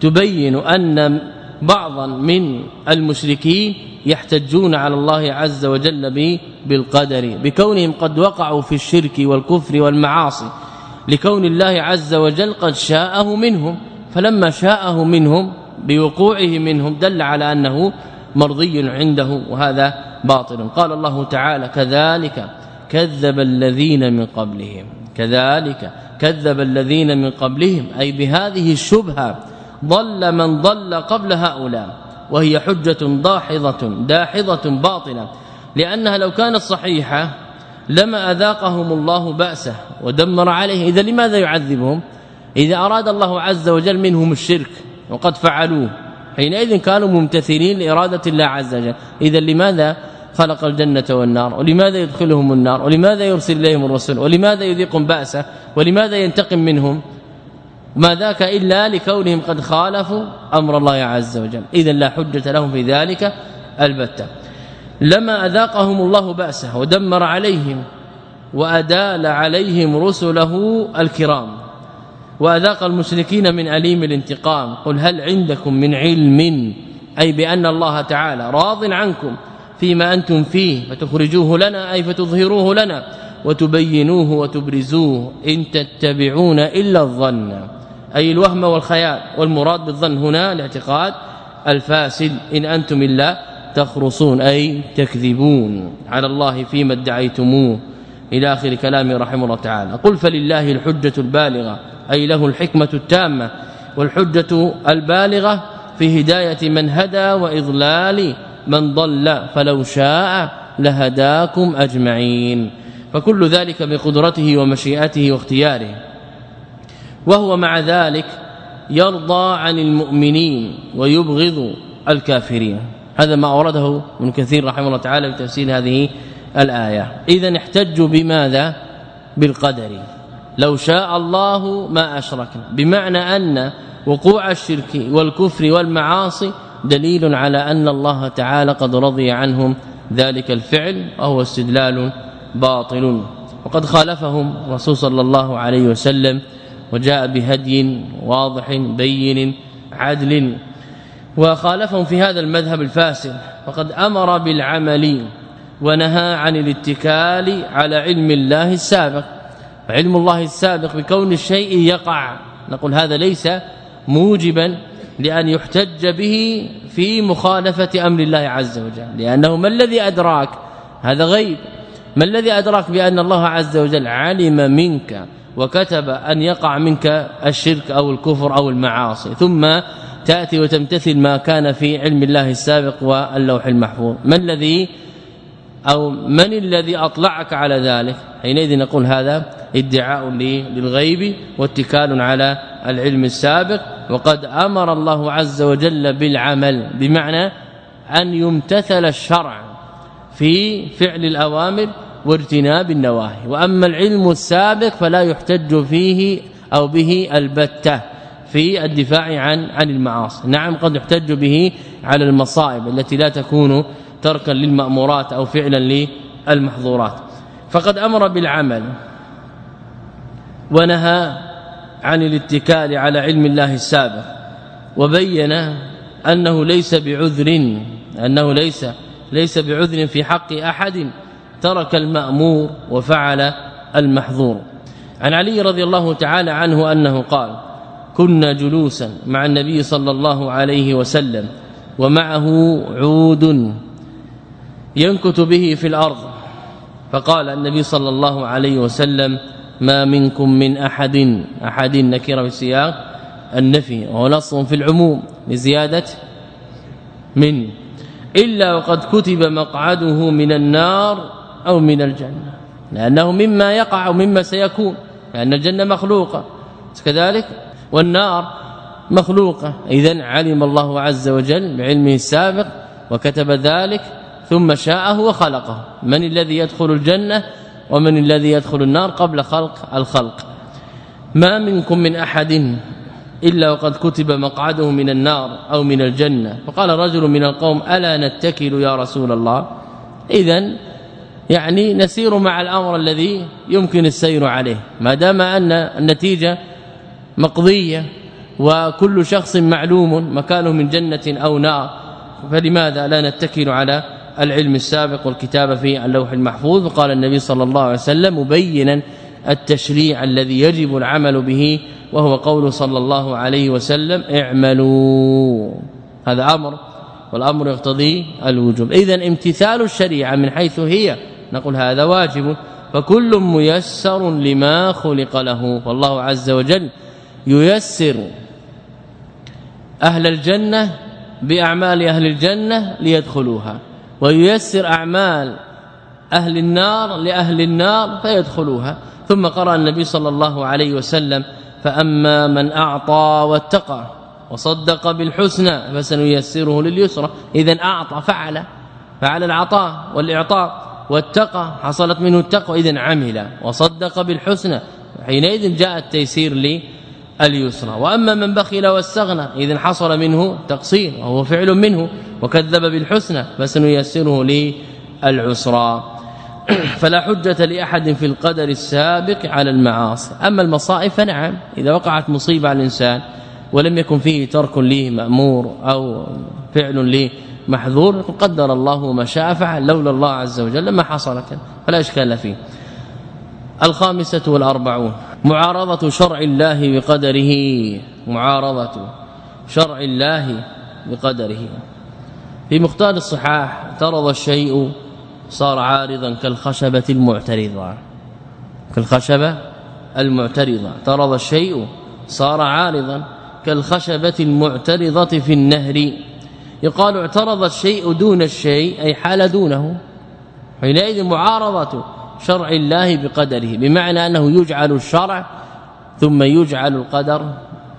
A: تبين أن بعضا من المشركين يحتجون على الله عز وجل بالقدر بكونهم قد وقعوا في الشرك والكفر والمعاصي لكون الله عز وجل قد شاءه منهم فلما شاءه منهم بوقوعه منهم دل على أنه مرضي عنده وهذا باطل قال الله تعالى كذلك كذب الذين من قبلهم كذلك كذب الذين من قبلهم أي بهذه الشبهه ضل من ضل قبل هؤلاء وهي حجة داحظة داحظة باطلة لأنها لو كانت صحيحة لما أذاقهم الله بأسه ودمر عليه إذا لماذا يعذبهم إذا أراد الله عز وجل منهم الشرك وقد فعلوه حينئذ كانوا ممتثلين لإرادة الله عز وجل إذا لماذا خلق الجنة والنار ولماذا يدخلهم النار ولماذا يرسل اليهم الرسل ولماذا يذيقهم بأسه ولماذا ينتقم منهم ما ذاك إلا لكونهم قد خالفوا أمر الله عز وجل اذا لا حجة لهم في ذلك البتة لما أذاقهم الله بأسه ودمر عليهم وأدال عليهم رسله الكرام وأذاق المشركين من أليم الانتقام قل هل عندكم من علم أي بأن الله تعالى راض عنكم فيما أنتم فيه فتخرجوه لنا أي فتظهروه لنا وتبينوه وتبرزوه إن تتبعون إلا الظن أي الوهم والخيال والمراد بالظن هنا الاعتقاد الفاسد إن أنتم إلا تخرصون أي تكذبون على الله فيما ادعيتموه إلى آخر كلامه رحمه الله تعالى قل فلله الحجة البالغة أي له الحكمة التامة والحجة البالغة في هداية من هدى وإضلال من ضل فلو شاء لهداكم أجمعين فكل ذلك بقدرته ومشيئته واختياره وهو مع ذلك يرضى عن المؤمنين ويبغض الكافرين هذا ما أورده ابن كثير رحمه الله تعالى في تفسير هذه الآية إذا احتجوا بماذا بالقدر لو شاء الله ما أشركنا بمعنى أن وقوع الشرك والكفر والمعاصي دليل على أن الله تعالى قد رضي عنهم ذلك الفعل وهو استدلال باطل وقد خالفهم الرسول صلى الله عليه وسلم وجاء بهدي واضح بين عدل وخالفهم في هذا المذهب الفاسد وقد أمر بالعمل ونهى عن الاتكال على علم الله السابق علم الله السابق بكون الشيء يقع نقول هذا ليس موجبا لأن يحتج به في مخالفة أمر الله عز وجل لأنه ما الذي أدراك هذا غيب ما الذي أدراك بأن الله عز وجل علم منك وكتب أن يقع منك الشرك أو الكفر أو المعاصي ثم تأتي وتمتثل ما كان في علم الله السابق واللوح المحفوظ ما الذي أو من الذي أطلعك على ذلك حينئذ نقول هذا ادعاء للغيب واتكال على العلم السابق وقد أمر الله عز وجل بالعمل بمعنى أن يمتثل الشرع في فعل الأوامر واجتناب النواهي وأما العلم السابق فلا يحتج فيه أو به البتة في الدفاع عن عن المعاصي نعم قد يحتج به على المصائب التي لا تكون تركا للمأمورات أو فعلا للمحظورات فقد أمر بالعمل ونهى عن الاتكال على علم الله السابق وبين أنه ليس بعذر أنه ليس ليس بعذر في حق أحد ترك المأمور وفعل المحظور عن علي رضي الله تعالى عنه أنه قال كنا جلوسا مع النبي صلى الله عليه وسلم ومعه عود ينكت به في الأرض فقال النبي صلى الله عليه وسلم ما منكم من أحد أحد نكره في سياق النفي وهو نص في العموم لزيادة من إلا وقد كتب مقعده من النار أو من الجنة لأنه مما يقع ومما سيكون لأن الجنة مخلوقة كذلك والنار مخلوقة إذا علم الله عز وجل بعلمه السابق وكتب ذلك ثم شاءه وخلقه من الذي يدخل الجنة ومن الذي يدخل النار قبل خلق الخلق ما منكم من أحد إلا وقد كتب مقعده من النار أو من الجنة فقال رجل من القوم ألا نتكل يا رسول الله إذا يعني نسير مع الأمر الذي يمكن السير عليه ما دام أن النتيجة مقضية وكل شخص معلوم مكانه من جنة أو نار فلماذا لا نتكل على العلم السابق والكتابه في اللوح المحفوظ وقال النبي صلى الله عليه وسلم مبينا التشريع الذي يجب العمل به وهو قول صلى الله عليه وسلم اعملوا هذا امر والامر يقتضي الوجوب اذا امتثال الشريعه من حيث هي نقول هذا واجب فكل ميسر لما خلق له والله عز وجل ييسر أهل الجنة بأعمال أهل الجنة ليدخلوها وييسر اعمال اهل النار لاهل النار فيدخلوها ثم قرأ النبي صلى الله عليه وسلم فاما من اعطى واتقى وصدق بالحسنى فسنيسره لليسرى اذا اعطى فعل فعل العطاء والاعطاء واتقى حصلت منه التقوى اذا عمل وصدق بالحسنى حينئذ جاء التيسير لليسرى واما من بخل واستغنى اذا حصل منه تقصير وهو فعل منه وكذب بالحسنى فسنيسره للعسرى فلا حجة لأحد في القدر السابق على المعاصي أما المصائب فنعم إذا وقعت مصيبة على الإنسان ولم يكن فيه ترك له مأمور أو فعل له محذور قدر الله ما شاء فعل لولا الله عز وجل لما حصلت فلا اشكال فيه الخامسة والأربعون معارضة شرع الله بقدره معارضة شرع الله بقدره في مختار الصحاح اعترض الشيء صار عارضا كالخشبة المعترضة كالخشبة المعترضة اعترض الشيء صار عارضا كالخشبة المعترضة في النهر يقال اعترض الشيء دون الشيء أي حال دونه حينئذ معارضة شرع الله بقدره بمعنى أنه يجعل الشرع ثم يجعل القدر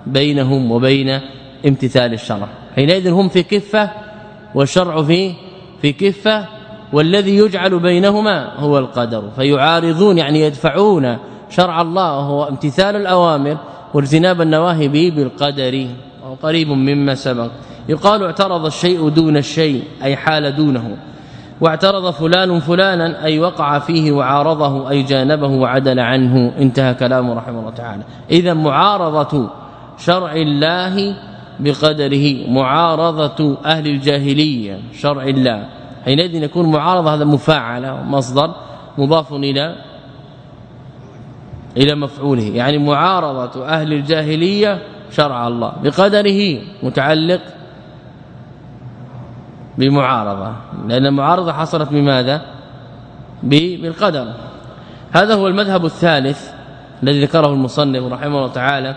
A: بينهم وبين امتثال الشرع حينئذ هم في كفه والشرع في في كفه والذي يجعل بينهما هو القدر فيعارضون يعني يدفعون شرع الله وهو امتثال الاوامر واجتناب النواهي بالقدر وهو قريب مما سبق يقال اعترض الشيء دون الشيء أي حال دونه واعترض فلان فلانا أي وقع فيه وعارضه أي جانبه وعدل عنه انتهى كلامه رحمه الله تعالى اذا معارضه شرع الله بقدره معارضة أهل الجاهلية شرع الله حينئذ يكون معارضة هذا مفاعل مصدر مضاف إلى إلى مفعوله يعني معارضة أهل الجاهلية شرع الله بقدره متعلق بمعارضة لأن المعارضة حصلت بماذا بالقدر هذا هو المذهب الثالث الذي ذكره المصنف رحمه الله تعالى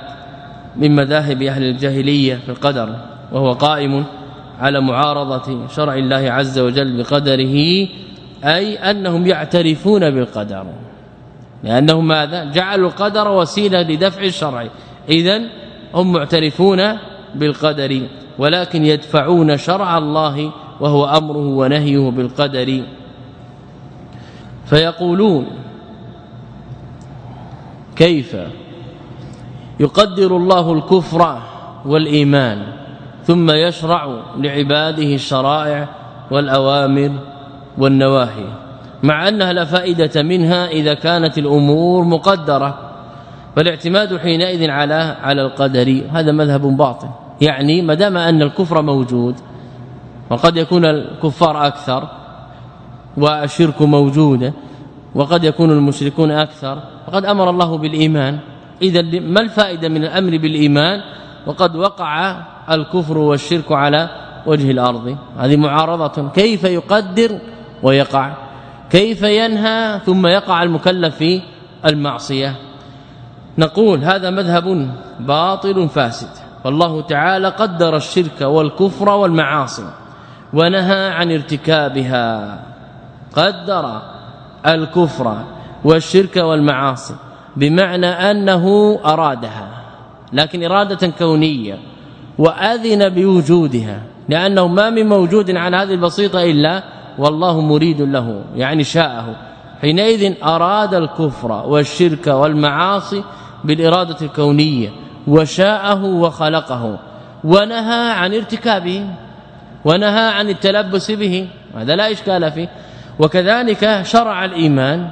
A: من مذاهب أهل الجاهلية في القدر وهو قائم على معارضة شرع الله عز وجل بقدره أي أنهم يعترفون بالقدر لأنهم ماذا جعلوا القدر وسيلة لدفع الشرع إذا هم معترفون بالقدر ولكن يدفعون شرع الله وهو أمره ونهيه بالقدر فيقولون كيف يقدر الله الكفر والإيمان ثم يشرع لعباده الشرائع والأوامر والنواهي مع أنها لا فائدة منها إذا كانت الأمور مقدرة فالاعتماد حينئذ على على القدر هذا مذهب باطل يعني ما دام أن الكفر موجود وقد يكون الكفار أكثر والشرك موجود وقد يكون المشركون أكثر وقد أمر الله بالإيمان اذا ما الفائده من الامر بالايمان وقد وقع الكفر والشرك على وجه الارض هذه معارضه كيف يقدر ويقع كيف ينهى ثم يقع المكلف في المعصيه نقول هذا مذهب باطل فاسد والله تعالى قدر الشرك والكفر والمعاصي ونهى عن ارتكابها قدر الكفر والشرك والمعاصي بمعنى أنه أرادها لكن إرادة كونية وأذن بوجودها لأنه ما من موجود على هذه البسيطة إلا والله مريد له يعني شاءه حينئذ أراد الكفر والشرك والمعاصي بالإرادة الكونية وشاءه وخلقه ونهى عن ارتكابه ونهى عن التلبس به هذا لا إشكال فيه وكذلك شرع الإيمان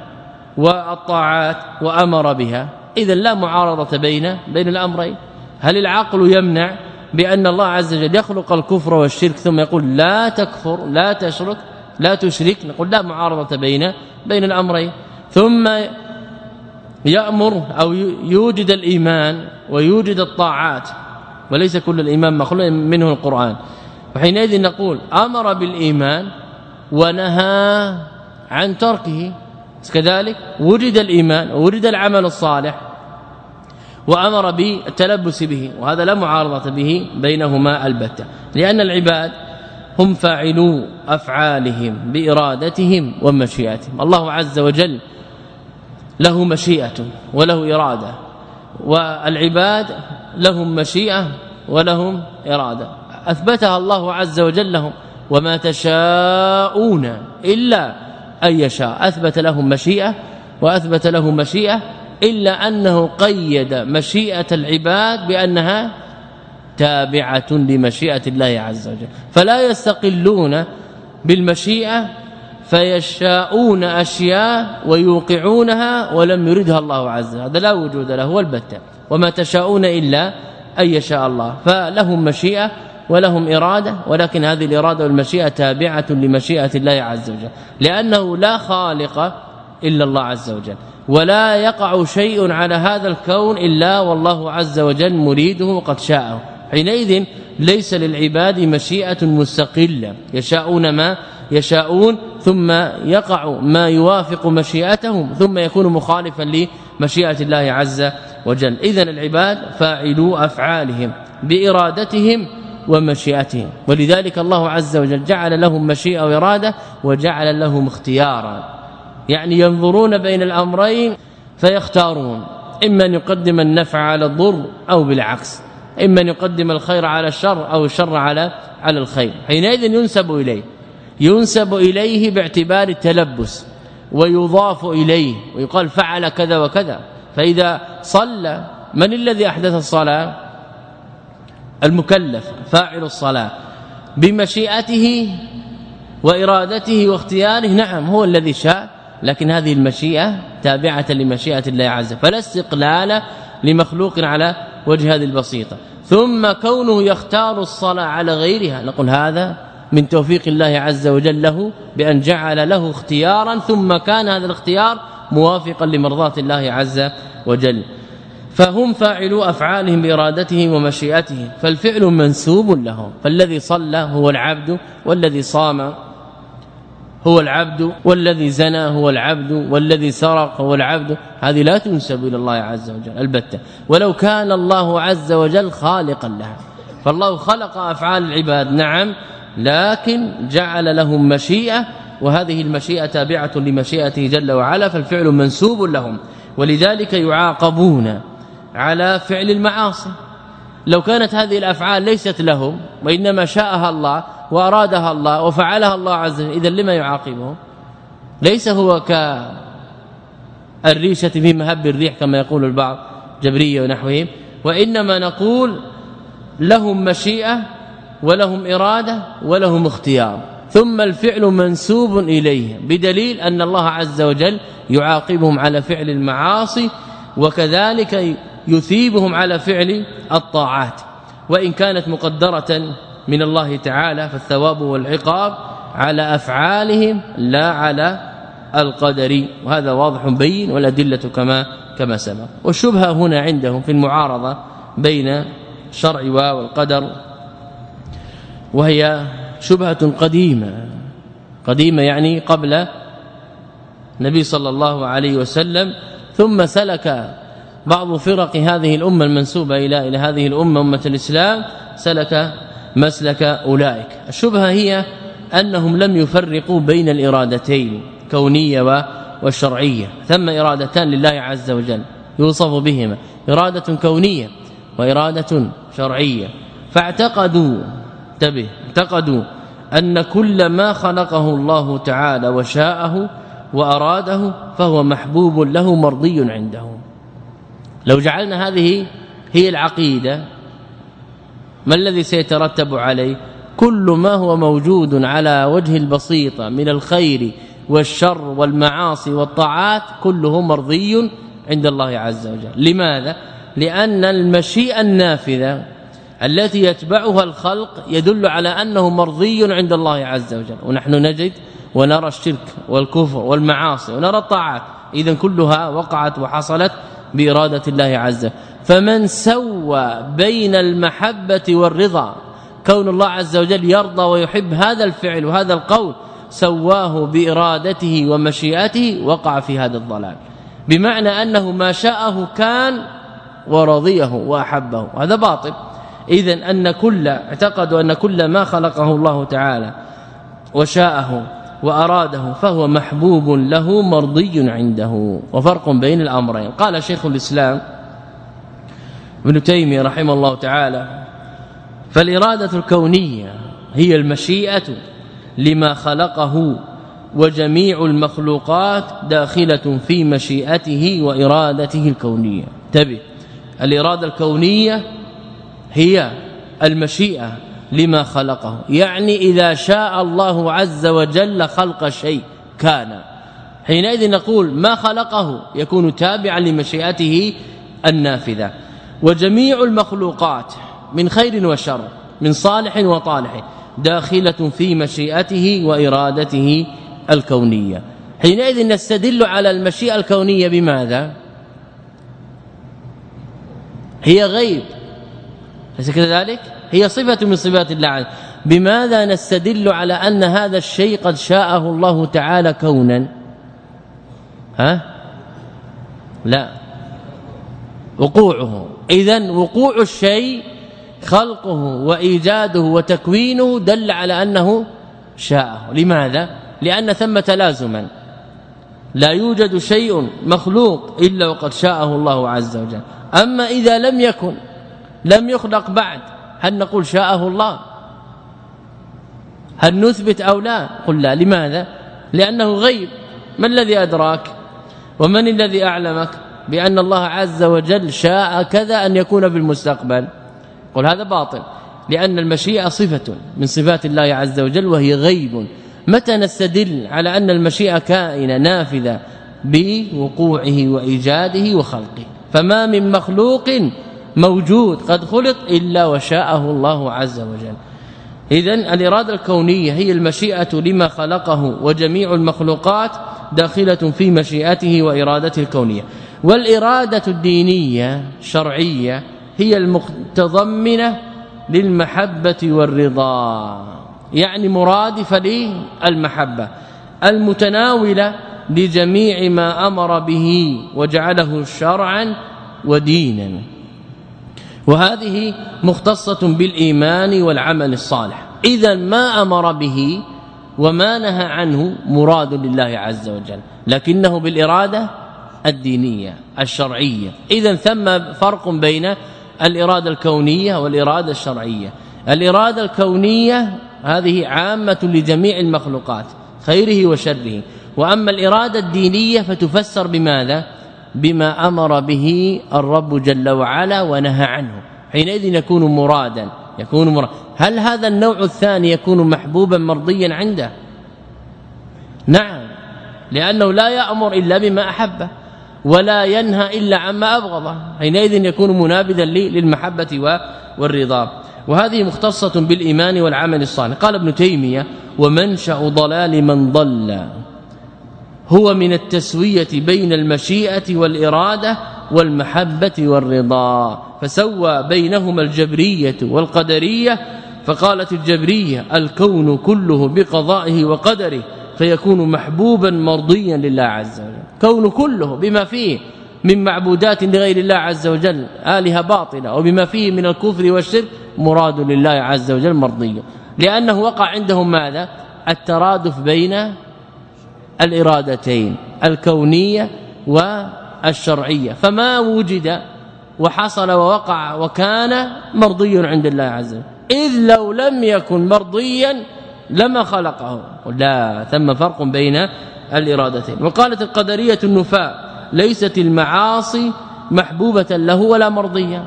A: والطاعات وأمر بها اذا لا معارضه بين بين الامرين هل العقل يمنع بأن الله عز وجل يخلق الكفر والشرك ثم يقول لا تكفر لا تشرك لا تشرك نقول لا معارضه بين بين الامرين ثم يأمر أو يوجد الإيمان ويوجد الطاعات وليس كل الإيمان مخلوق منه القرآن وحينئذ نقول أمر بالإيمان ونهى عن تركه كذلك وجد الإيمان وجد العمل الصالح وأمر بالتلبس به وهذا لا معارضة به بينهما البتة لأن العباد هم فاعلو أفعالهم بإرادتهم ومشيئتهم الله عز وجل له مشيئة وله إرادة والعباد لهم مشيئة ولهم إرادة أثبتها الله عز وجل لهم وما تشاؤون إلا أن يشاء أثبت لهم مشيئة وأثبت لهم مشيئة إلا أنه قيد مشيئة العباد بأنها تابعة لمشيئة الله عز وجل فلا يستقلون بالمشيئة فيشاءون أشياء ويوقعونها ولم يردها الله عز وجل هذا لا وجود له البتة وما تشاءون إلا أن يشاء الله فلهم مشيئة ولهم إرادة ولكن هذه الإرادة والمشيئة تابعة لمشيئة الله عز وجل لأنه لا خالق إلا الله عز وجل ولا يقع شيء على هذا الكون إلا والله عز وجل مريده وقد شاءه حينئذ ليس للعباد مشيئة مستقلة يشاءون ما يشاءون ثم يقع ما يوافق مشيئتهم ثم يكون مخالفا لمشيئة الله عز وجل إذا العباد فاعلوا أفعالهم بإرادتهم ومشيئته ولذلك الله عز وجل جعل لهم مشيئه واراده وجعل لهم اختيارا يعني ينظرون بين الامرين فيختارون اما ان يقدم النفع على الضر أو بالعكس اما ان يقدم الخير على الشر أو الشر على على الخير حينئذ ينسب اليه ينسب اليه باعتبار التلبس ويضاف اليه ويقال فعل كذا وكذا فإذا صلى من الذي احدث الصلاه المكلف فاعل الصلاة بمشيئته وارادته واختياره نعم هو الذي شاء لكن هذه المشيئه تابعه لمشيئه الله عز وجل فلا استقلال لمخلوق على وجه هذه البسيطه ثم كونه يختار الصلاه على غيرها نقول هذا من توفيق الله عز وجل له بان جعل له اختيارا ثم كان هذا الاختيار موافقا لمرضاه الله عز وجل فهم فاعلوا افعالهم بارادتهم ومشيئتهم فالفعل منسوب لهم فالذي صلى هو العبد والذي صام هو العبد والذي زنى هو العبد والذي سرق هو العبد هذه لا تنسب الى الله عز وجل البتة ولو كان الله عز وجل خالقا لها فالله خلق افعال العباد نعم لكن جعل لهم مشيئه وهذه المشيئه تابعه لمشيئته جل وعلا فالفعل منسوب لهم ولذلك يعاقبون على فعل المعاصي لو كانت هذه الافعال ليست لهم وانما شاءها الله وارادها الله وفعلها الله عز وجل اذا لما يعاقبهم ليس هو ك الريشه في مهب الريح كما يقول البعض جبريه ونحوهم وانما نقول لهم مشيئه ولهم اراده ولهم اختيار ثم الفعل منسوب اليه بدليل أن الله عز وجل يعاقبهم على فعل المعاصي وكذلك يثيبهم على فعل الطاعات وإن كانت مقدرة من الله تعالى فالثواب والعقاب على افعالهم لا على القدر وهذا واضح بين والادله كما كما سبق والشبهه هنا عندهم في المعارضه بين الشرع والقدر وهي شبهه قديمه قديمه يعني قبل النبي صلى الله عليه وسلم ثم سلك بعض فرق هذه الأمة المنسوبة إلى الى هذه الأمة أمة الإسلام سلك مسلك أولئك الشبهه هي أنهم لم يفرقوا بين الإرادتين كونية والشرعية ثم إرادتان لله عز وجل يوصف بهما إرادة كونية وإرادة شرعية فاعتقدوا انتبه اعتقدوا أن كل ما خلقه الله تعالى وشاءه وأراده فهو محبوب له مرضي عنده لو جعلنا هذه هي العقيدة ما الذي سيترتب عليه كل ما هو موجود على وجه البسيطة من الخير والشر والمعاصي والطاعات كله مرضي عند الله عز وجل لماذا لأن المشيئه النافذه التي يتبعها الخلق يدل على أنه مرضي عند الله عز وجل ونحن نجد ونرى الشرك والكفر والمعاصي ونرى الطاعات اذا كلها وقعت وحصلت بإرادة الله عز وجل فمن سوى بين المحبة والرضا كون الله عز وجل يرضى ويحب هذا الفعل وهذا القول سواه بإرادته ومشيئته وقع في هذا الضلال بمعنى أنه ما شاءه كان ورضيه وأحبه هذا باطل إذا أن كل اعتقدوا أن كل ما خلقه الله تعالى وشاءه وأراده فهو محبوب له مرضي عنده وفرق بين الأمرين قال شيخ الإسلام ابن تيميه رحمه الله تعالى فالإرادة الكونية هي المشيئة لما خلقه وجميع المخلوقات داخلة في مشيئته وإرادته الكونية انتبه الإرادة الكونية هي المشيئة لما خلقه يعني إذا شاء الله عز وجل خلق شيء كان حينئذ نقول ما خلقه يكون تابعا لمشيئته النافذة وجميع المخلوقات من خير وشر من صالح وطالح داخلة في مشيئته وإرادته الكونية حينئذ نستدل على المشيئة الكونية بماذا هي غيب أليس كذلك هي صفة من صفات الله عز بماذا نستدل على أن هذا الشيء قد شاءه الله تعالى كونا ها لا وقوعه اذا وقوع الشيء خلقه وايجاده وتكوينه دل على أنه شاءه لماذا لأن ثم تلازما لا يوجد شيء مخلوق إلا وقد شاءه الله عز وجل أما إذا لم يكن لم يخلق بعد هل نقول شاءه الله هل نثبت او لا قل لا لماذا لانه غيب ما الذي ادراك ومن الذي اعلمك بأن الله عز وجل شاء كذا أن يكون بالمستقبل قل هذا باطل لأن المشيئه صفة من صفات الله عز وجل وهي غيب متى نستدل على أن المشيئه كائنه نافذه بوقوعه وايجاده وخلقه فما من مخلوق موجود قد خلق إلا وشاءه الله عز وجل اذا الاراده الكونيه هي المشيئه لما خلقه وجميع المخلوقات داخلة في مشيئته وارادته الكونيه والاراده الدينيه الشرعيه هي المتضمنه للمحبة والرضا يعني مرادفه للمحبه المتناوله لجميع ما أمر به وجعله شرعا ودينا وهذه مختصة بالإيمان والعمل الصالح اذا ما أمر به وما نهى عنه مراد لله عز وجل لكنه بالإرادة الدينية الشرعية اذا ثم فرق بين الإرادة الكونية والإرادة الشرعية الإرادة الكونية هذه عامة لجميع المخلوقات خيره وشره وأما الإرادة الدينية فتفسر بماذا بما أمر به الرب جل وعلا ونهى عنه حينئذ يكون مرادا يكون مرادا هل هذا النوع الثاني يكون محبوبا مرضيا عنده نعم لانه لا يأمر إلا بما احبه ولا ينهى إلا عما ابغضه حينئذ يكون منابدا للمحبة والرضا وهذه مختصة بالإيمان والعمل الصالح قال ابن تيمية ومنشأ ضلال من ضل هو من التسوية بين المشيئة والإرادة والمحبة والرضا فسوى بينهما الجبرية والقدرية فقالت الجبرية الكون كله بقضائه وقدره فيكون محبوبا مرضيا لله عز وجل كون كله بما فيه من معبودات لغير الله عز وجل آلهة باطلة وبما فيه من الكفر والشرك مراد لله عز وجل مرضيا لأنه وقع عندهم ماذا الترادف بين الإرادتين الكونية والشرعية فما وجد وحصل ووقع وكان مرضي عند الله عز وجل إذ لو لم يكن مرضيا لما خلقه لا ثم فرق بين الإرادتين وقالت القدرية النفاء ليست المعاصي محبوبة له ولا مرضية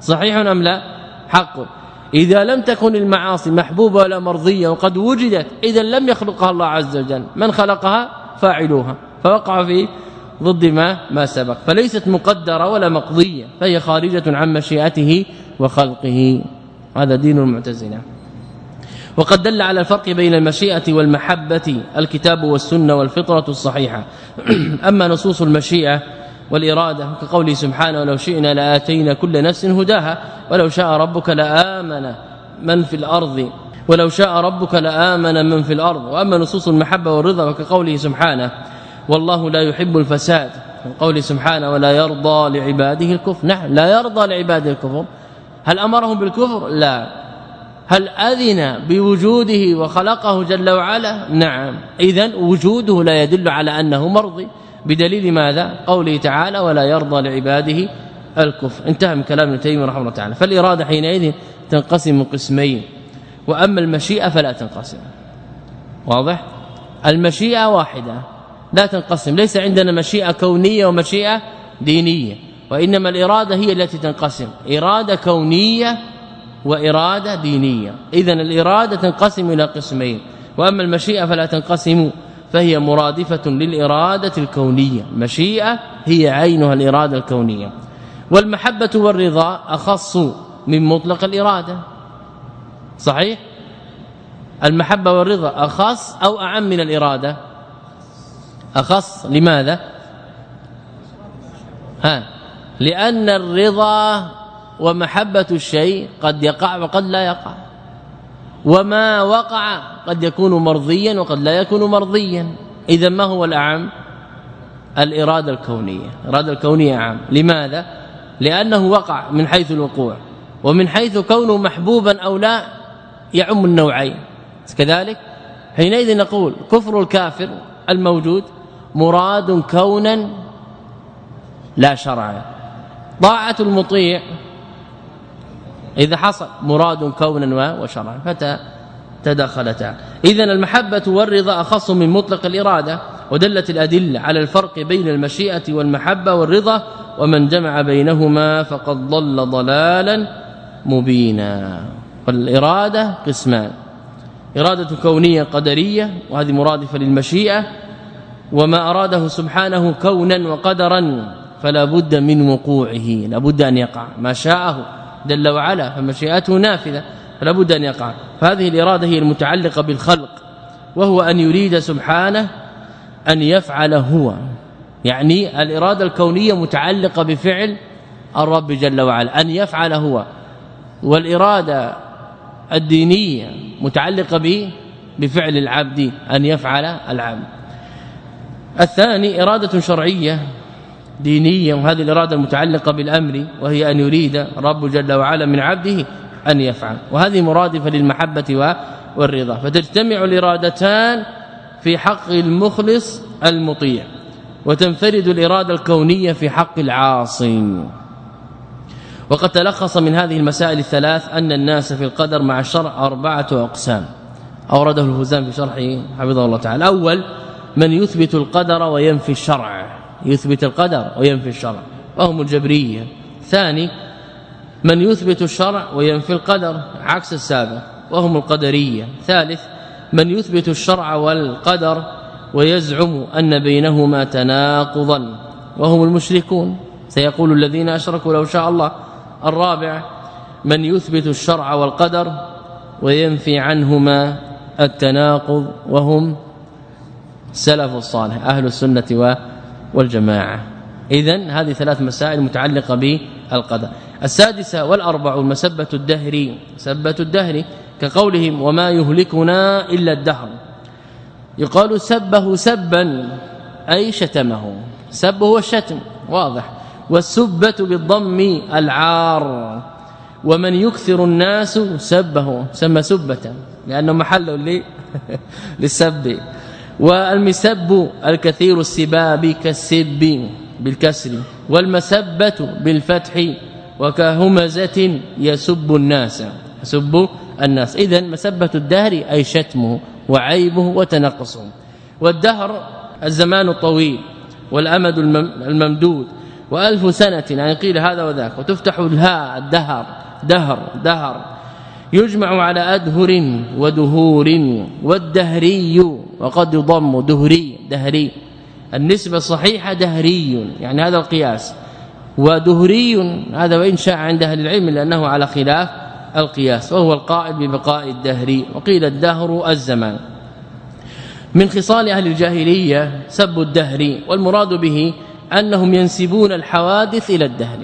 A: صحيح أم لا حق إذا لم تكن المعاصي محبوبه ولا مرضيه وقد وجدت اذا لم يخلقها الله عز وجل من خلقها فاعلوها فوقع في ضد ما ما سبق فليست مقدره ولا مقضيه فهي خارجه عن مشيئته وخلقه هذا دين المعتزله وقد دل على الفرق بين المشيئه والمحبه الكتاب والسنه والفطره الصحيحه اما نصوص المشيئه والاراده كقوله سبحانه ولو شئنا لاتينا كل نفس هداها ولو شاء ربك لآمن من في الأرض ولو شاء ربك لآمن من في الأرض واما نصوص المحبه والرضا كقوله سبحانه والله لا يحب الفساد قوله سبحانه ولا يرضى لعباده الكفر نعم لا يرضى لعباده الكفر هل امرهم بالكفر لا هل اذن بوجوده وخلقه جل وعلا نعم اذا وجوده لا يدل على انه مرضي بدليل ماذا قوله تعالى ولا يرضى لعباده الكفر انتهى من كلام ابن تيميه رحمه الله تعالى فالاراده حينئذ تنقسم قسمين واما المشيئه فلا تنقسم واضح المشيئه واحده لا تنقسم ليس عندنا مشيئه كونيه ومشيئه دينيه وانما الاراده هي التي تنقسم اراده كونيه واراده دينيه اذا الاراده تنقسم الى قسمين واما المشيئه فلا تنقسم فهي مرادفة للإرادة الكونية مشيئة هي عينها الإرادة الكونية والمحبة والرضا أخص من مطلق الإرادة صحيح المحبة والرضا أخص أو أعم من الإرادة أخص لماذا ها لأن الرضا ومحبة الشيء قد يقع وقد لا يقع وما وقع قد يكون مرضيا وقد لا يكون مرضيا اذا ما هو الاعم الاراده الكونيه الاراده الكونيه عام لماذا لانه وقع من حيث الوقوع ومن حيث كونه محبوبا او لا يعم النوعين كذلك حينئذ نقول كفر الكافر الموجود مراد كونا لا شرعا طاعه المطيع اذا حصل مراد كونا وشرعا فتدخلتا اذا المحبة والرضا اخص من مطلق الاراده ودلت الادله على الفرق بين المشيئه والمحبه والرضا ومن جمع بينهما فقد ضل ضلالا مبينا فالاراده قسمان اراده كونيه قدريه وهذه مرادفه للمشيئه وما اراده سبحانه كونا وقدرا فلا بد من وقوعه لا بد ان يقع ما شاءه جل وعلا فمشيئته نافذه فلا بد ان يقع فهذه الاراده هي المتعلقه بالخلق وهو أن يريد سبحانه أن يفعل هو يعني الاراده الكونيه متعلقه بفعل الرب جل وعلا أن يفعل هو والاراده الدينيه متعلقه ب بفعل العبد أن يفعل العبد الثاني إرادة شرعيه دينيا وهذه الاراده المتعلقه بالامر وهي أن يريد رب جل وعلا من عبده أن يفعل وهذه مرادفه للمحبه والرضا فتجتمع الارادتان في حق المخلص المطيع وتنفرد الاراده الكونيه في حق العاصي وقد تلخص من هذه المسائل الثلاث أن الناس في القدر مع الشرع اربعه اقسام اورده الهزام في شرحه حفظه الله تعالى الاول من يثبت القدر وينفي الشرع يثبت القدر وينفي الشرع وهم الجبريه ثاني من يثبت الشرع وينفي القدر عكس السابق وهم القدريه ثالث من يثبت الشرع والقدر ويزعم أن بينهما تناقضا وهم المشركون سيقول الذين اشركوا لو شاء الله الرابع من يثبت الشرع والقدر وينفي عنهما التناقض وهم سلف الصالح أهل السنة والسنة والجماعه اذا هذه ثلاث مسائل متعلقه بالقضاء السادسه والاربع مسبه الدهر مسبه الدهر كقولهم وما يهلكنا إلا الدهر يقال سبه سبا أي شتمه سبه هو الشتم واضح والسبة بالضم العار ومن يكثر الناس سبه سمى سبة لأنه محل للسب والمسب الكثير السباب كالسب بالكسر والمسبة بالفتح وكهمزة يسب الناس يسب الناس اذا مسبة الدهر أي شتمه وعيبه وتنقصه والدهر الزمان الطويل والامد الممدود وألف سنة يعني قيل هذا وذاك وتفتح الهاء الدهر دهر دهر يجمع على أدهر ودهور والدهري وقد يضم دهري دهري النسبة الصحيحة دهري يعني هذا القياس ودهري هذا وإن شاء عند أهل العلم لأنه على خلاف القياس وهو القائل ببقاء الدهر وقيل الدهر الزمان من خصال أهل الجاهلية سب الدهر والمراد به أنهم ينسبون الحوادث إلى الدهر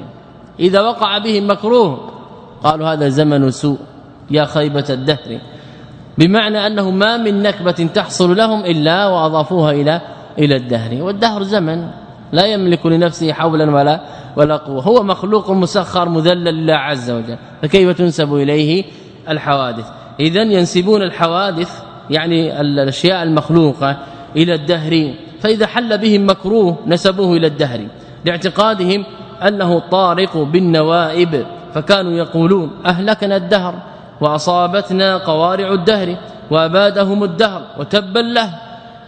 A: إذا وقع بهم مكروه قالوا هذا زمن سوء يا خيبة الدهر بمعنى انه ما من نكبة تحصل لهم إلا واضافوها إلى الى الدهر والدهر زمن لا يملك لنفسه حولا ولا ولا قوه هو مخلوق مسخر مذلل لله عز وجل فكيف تنسب اليه الحوادث اذا ينسبون الحوادث يعني الاشياء المخلوقه إلى الدهر فإذا حل بهم مكروه نسبوه إلى الدهر لاعتقادهم أنه طارق بالنوائب فكانوا يقولون اهلكنا الدهر واصابتنا قوارع الدهر وابادهم الدهر وتبا له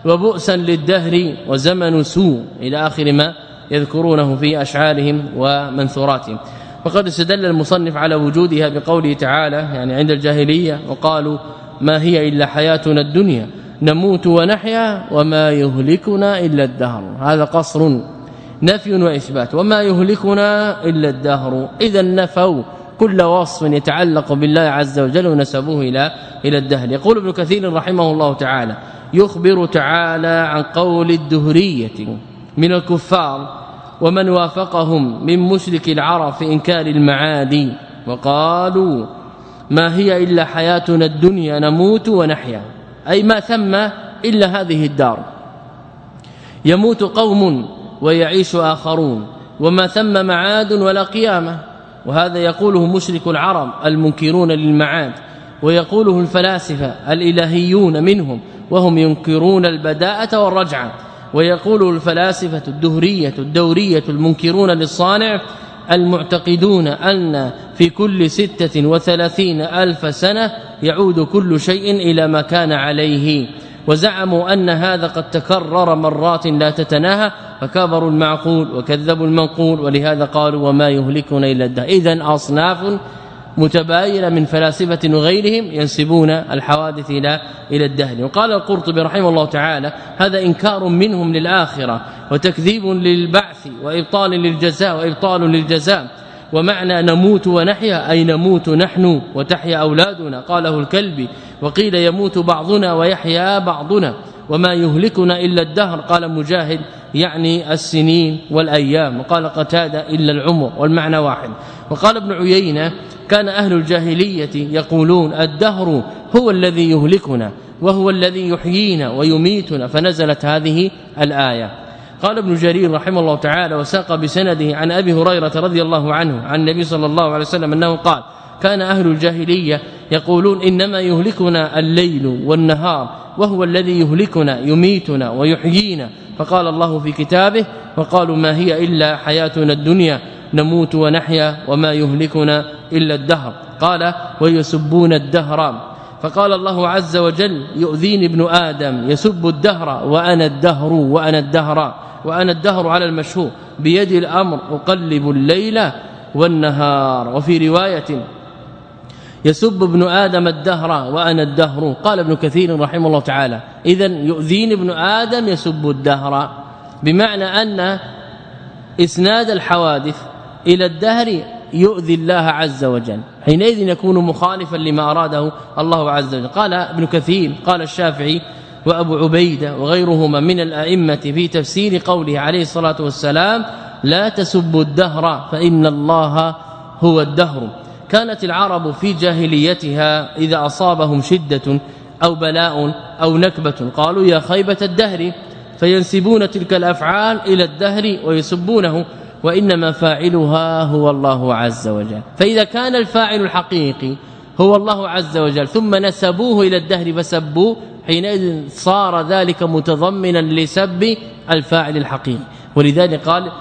A: وبؤسا للدهر وزمن سوء الى اخر ما يذكرونه في اشعارهم ومنثوراتهم فقد استدل المصنف على وجودها بقوله تعالى يعني عند الجاهليه وقالوا ما هي الا حياتنا الدنيا نموت ونحيا وما يهلكنا الا الدهر هذا قصر نفي واثبات وما يهلكنا الا الدهر اذا نفوا كل وصف يتعلق بالله عز وجل ونسبوه الى الى الدهر يقول ابن كثير رحمه الله تعالى يخبر تعالى عن قول الدهرية من الكفار ومن وافقهم من مشرك العرب في انكار المعادي وقالوا ما هي إلا حياتنا الدنيا نموت ونحيا أي ما ثم إلا هذه الدار يموت قوم ويعيش آخرون وما ثم معاد ولا قيامه وهذا يقوله مشرك العرب المنكرون للمعاد ويقوله الفلاسفه الالهيون منهم وهم ينكرون البداءه والرجعه ويقوله الفلاسفه الدهريه الدوريه المنكرون للصانع المعتقدون أن في كل ستة وثلاثين ألف سنة يعود كل شيء إلى ما كان عليه وزعموا أن هذا قد تكرر مرات لا تتناهى فكبروا المعقول وكذبوا المنقول ولهذا قالوا وما يهلكنا الا الدهر اذا اصناف متباينه من فلاسفه وغيرهم ينسبون الحوادث الى الى الدهر وقال القرطبي رحمه الله تعالى هذا انكار منهم للاخره وتكذيب للبعث وابطال للجزاء وابطال للجزاء ومعنى نموت ونحيا أي نموت نحن وتحيا اولادنا قاله الكلبي وقيل يموت بعضنا ويحيا بعضنا وما يهلكنا إلا الدهر قال مجاهد يعني السنين والأيام وقال قتادة إلا العمر والمعنى واحد وقال ابن عيينة كان أهل الجاهلية يقولون الدهر هو الذي يهلكنا وهو الذي يحيينا ويميتنا فنزلت هذه الآية قال ابن جرير رحمه الله تعالى وساق بسنده عن أبي هريرة رضي الله عنه عن النبي صلى الله عليه وسلم أنه قال كان أهل الجاهلية يقولون إنما يهلكنا الليل والنهار وهو الذي يهلكنا يميتنا ويحيينا فقال الله في كتابه وقالوا ما هي إلا حياتنا الدنيا نموت ونحيا وما يهلكنا إلا الدهر قال ويسبون الدهر فقال الله عز وجل يؤذيني ابن آدم يسب الدهر وأنا الدهر وأنا الدهر وأنا الدهر على المشهور بيد الأمر أقلب الليل والنهار وفي رواية يسب ابن آدم الدهر وأنا الدهر قال ابن كثير رحمه الله تعالى اذا يؤذيني ابن آدم يسب الدهر بمعنى أن اسناد الحوادث إلى الدهر يؤذي الله عز وجل حينئذ يكون مخالفا لما أراده الله عز وجل قال ابن كثير قال الشافعي وابو عبيده وغيرهما من الائمه في تفسير قوله عليه الصلاه والسلام لا تسبوا الدهر فإن الله هو الدهر كانت العرب في جاهليتها إذا أصابهم شدة أو بلاء أو نكبة قالوا يا خيبة الدهر فينسبون تلك الافعال إلى الدهر ويسبونه وانما فاعلها هو الله عز وجل فإذا كان الفاعل الحقيقي هو الله عز وجل ثم نسبوه إلى الدهر فسبوه حينئذ صار ذلك متضمنا لسب الفاعل الحقيقي ولذلك قال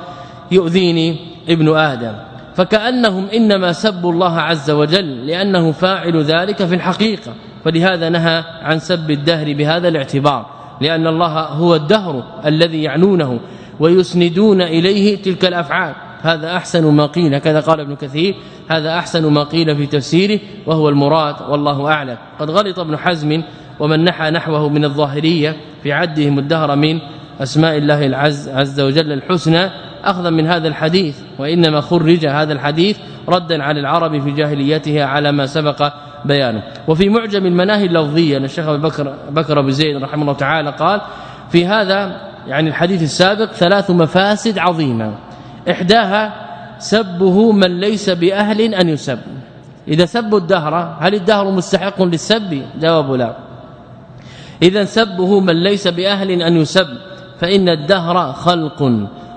A: يؤذيني ابن آدم فكانهم انما سبوا الله عز وجل لانه فاعل ذلك في الحقيقه فلهذا نهى عن سب الدهر بهذا الاعتبار لأن الله هو الدهر الذي يعنونه ويسندون إليه تلك الافعال هذا احسن ما قيل كذا قال ابن كثير هذا احسن ما قيل في تفسيره وهو المراد والله اعلم قد غلط ابن حزم ومن نحى نحوه من الظاهريه في عدهم الدهر من اسماء الله العز عز وجل الحسنى اخذا من هذا الحديث وانما خرج هذا الحديث ردا على العرب في جاهليتها على ما سبق بيانه وفي معجم المناهي اللفظيه للشيخ ابو بكر بكر ابو زيد رحمه الله تعالى قال في هذا يعني الحديث السابق ثلاث مفاسد عظيمه احداها سبه من ليس باهل ان يسب إذا سبوا الدهر هل الدهر مستحق للسب جواب لا اذا سبه من ليس باهل أن يسب فإن الدهر خلق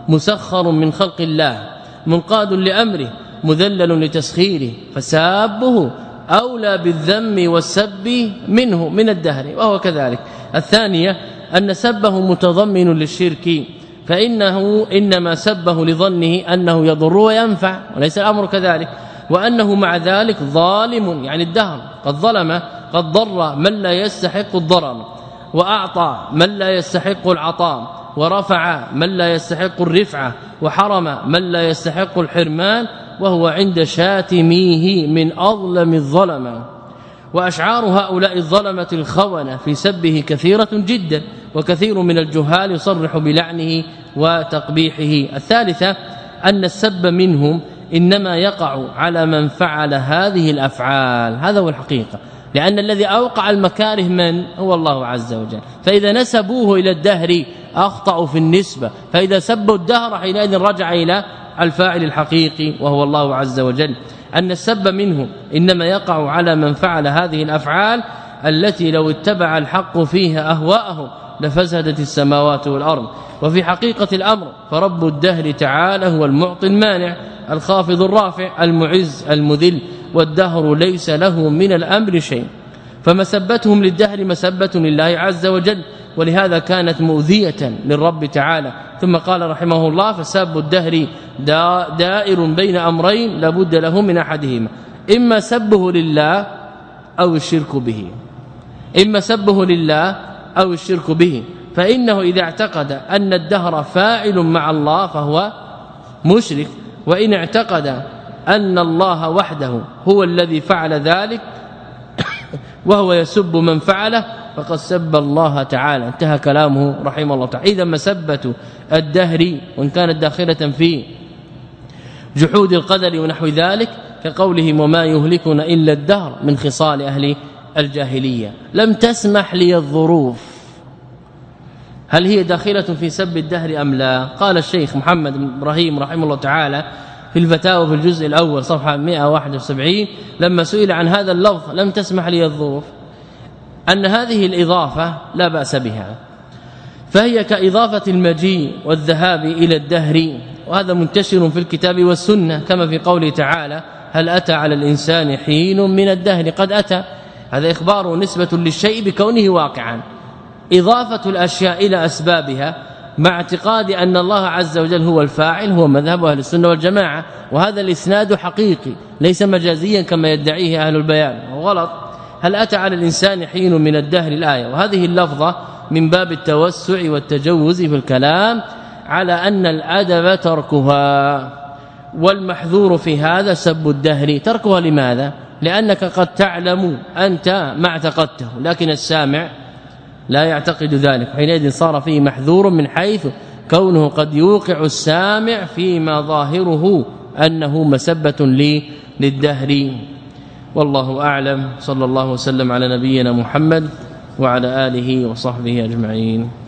A: مسخر من خلق الله منقاد لامره مذلل لتسخيره فسابه اولى بالذم والسب منه من الدهر وهو كذلك الثانية أن سبه متضمن للشرك فانه انما سبه لظنه أنه يضر وينفع وليس الامر كذلك وانه مع ذلك ظالم يعني الدهر قد ظلم قد ضر من لا يستحق الضرر واعطى من لا يستحق العطاء ورفع من لا يستحق الرفعه وحرم من لا يستحق الحرمان وهو عند شاتميه من اظلم الظلمه واشعار هؤلاء الظلمه الخونه في سبه كثيرة جدا وكثير من الجهال يصرح بلعنه وتقبيحه الثالثة أن السب منهم إنما يقع على من فعل هذه الافعال هذا هو الحقيقه لأن الذي أوقع المكاره من هو الله عز وجل فإذا نسبوه إلى الدهر أخطأوا في النسبة فإذا سبوا الدهر حينئذ رجع إلى الفاعل الحقيقي وهو الله عز وجل أن السب منه إنما يقع على من فعل هذه الأفعال التي لو اتبع الحق فيها أهواءه لفسدت السماوات والأرض وفي حقيقة الأمر فرب الدهر تعالى هو المعطي المانع الخافض الرافع المعز المذل والدهر ليس له من الأمر شيء فمسبتهم للدهر مسبة لله عز وجل ولهذا كانت مؤذية للرب تعالى ثم قال رحمه الله فسب الدهر دائر بين أمرين لابد له من أحدهما إما سبه لله أو الشرك به إما سبه لله أو الشرك به فإنه إذا اعتقد أن الدهر فاعل مع الله فهو مشرك وإن اعتقد أن الله وحده هو الذي فعل ذلك وهو يسب من فعله فقد سب الله تعالى انتهى كلامه رحمه الله تعالى اذا مسبه الدهر وان كانت داخله في جحود القدر ونحو ذلك كقولهم وما يهلكنا الا الدهر من خصال اهل الجاهليه لم تسمح لي الظروف هل هي داخله في سب الدهر ام لا قال الشيخ محمد ابراهيم رحمه الله تعالى في الفتاوى في الجزء الأول صفحه 171 لما سئل عن هذا اللفظ لم تسمح لي الظروف أن هذه الإضافة لا باس بها فهي كإضافة المجيء والذهاب إلى الدهر وهذا منتشر في الكتاب والسنة كما في قوله تعالى هل أتى على الإنسان حين من الدهر قد أتى هذا إخبار نسبة للشيء بكونه واقعا إضافة الأشياء إلى أسبابها مع اعتقاد أن الله عز وجل هو الفاعل هو مذهب اهل السنه والجماعه وهذا الاسناد حقيقي ليس مجازيا كما يدعيه اهل البيان وغلط هل اتى على الانسان حين من الدهر الايه وهذه اللفظه من باب التوسع والتجوز في الكلام على أن الادب تركها والمحذور في هذا سب الدهر تركها لماذا لانك قد تعلم انت ما اعتقدته لكن السامع لا يعتقد ذلك حينئذ صار فيه محذور من حيث كونه قد يوقع السامع فيما ظاهره أنه مسبة للدهر والله أعلم صلى الله وسلم على نبينا محمد وعلى آله وصحبه أجمعين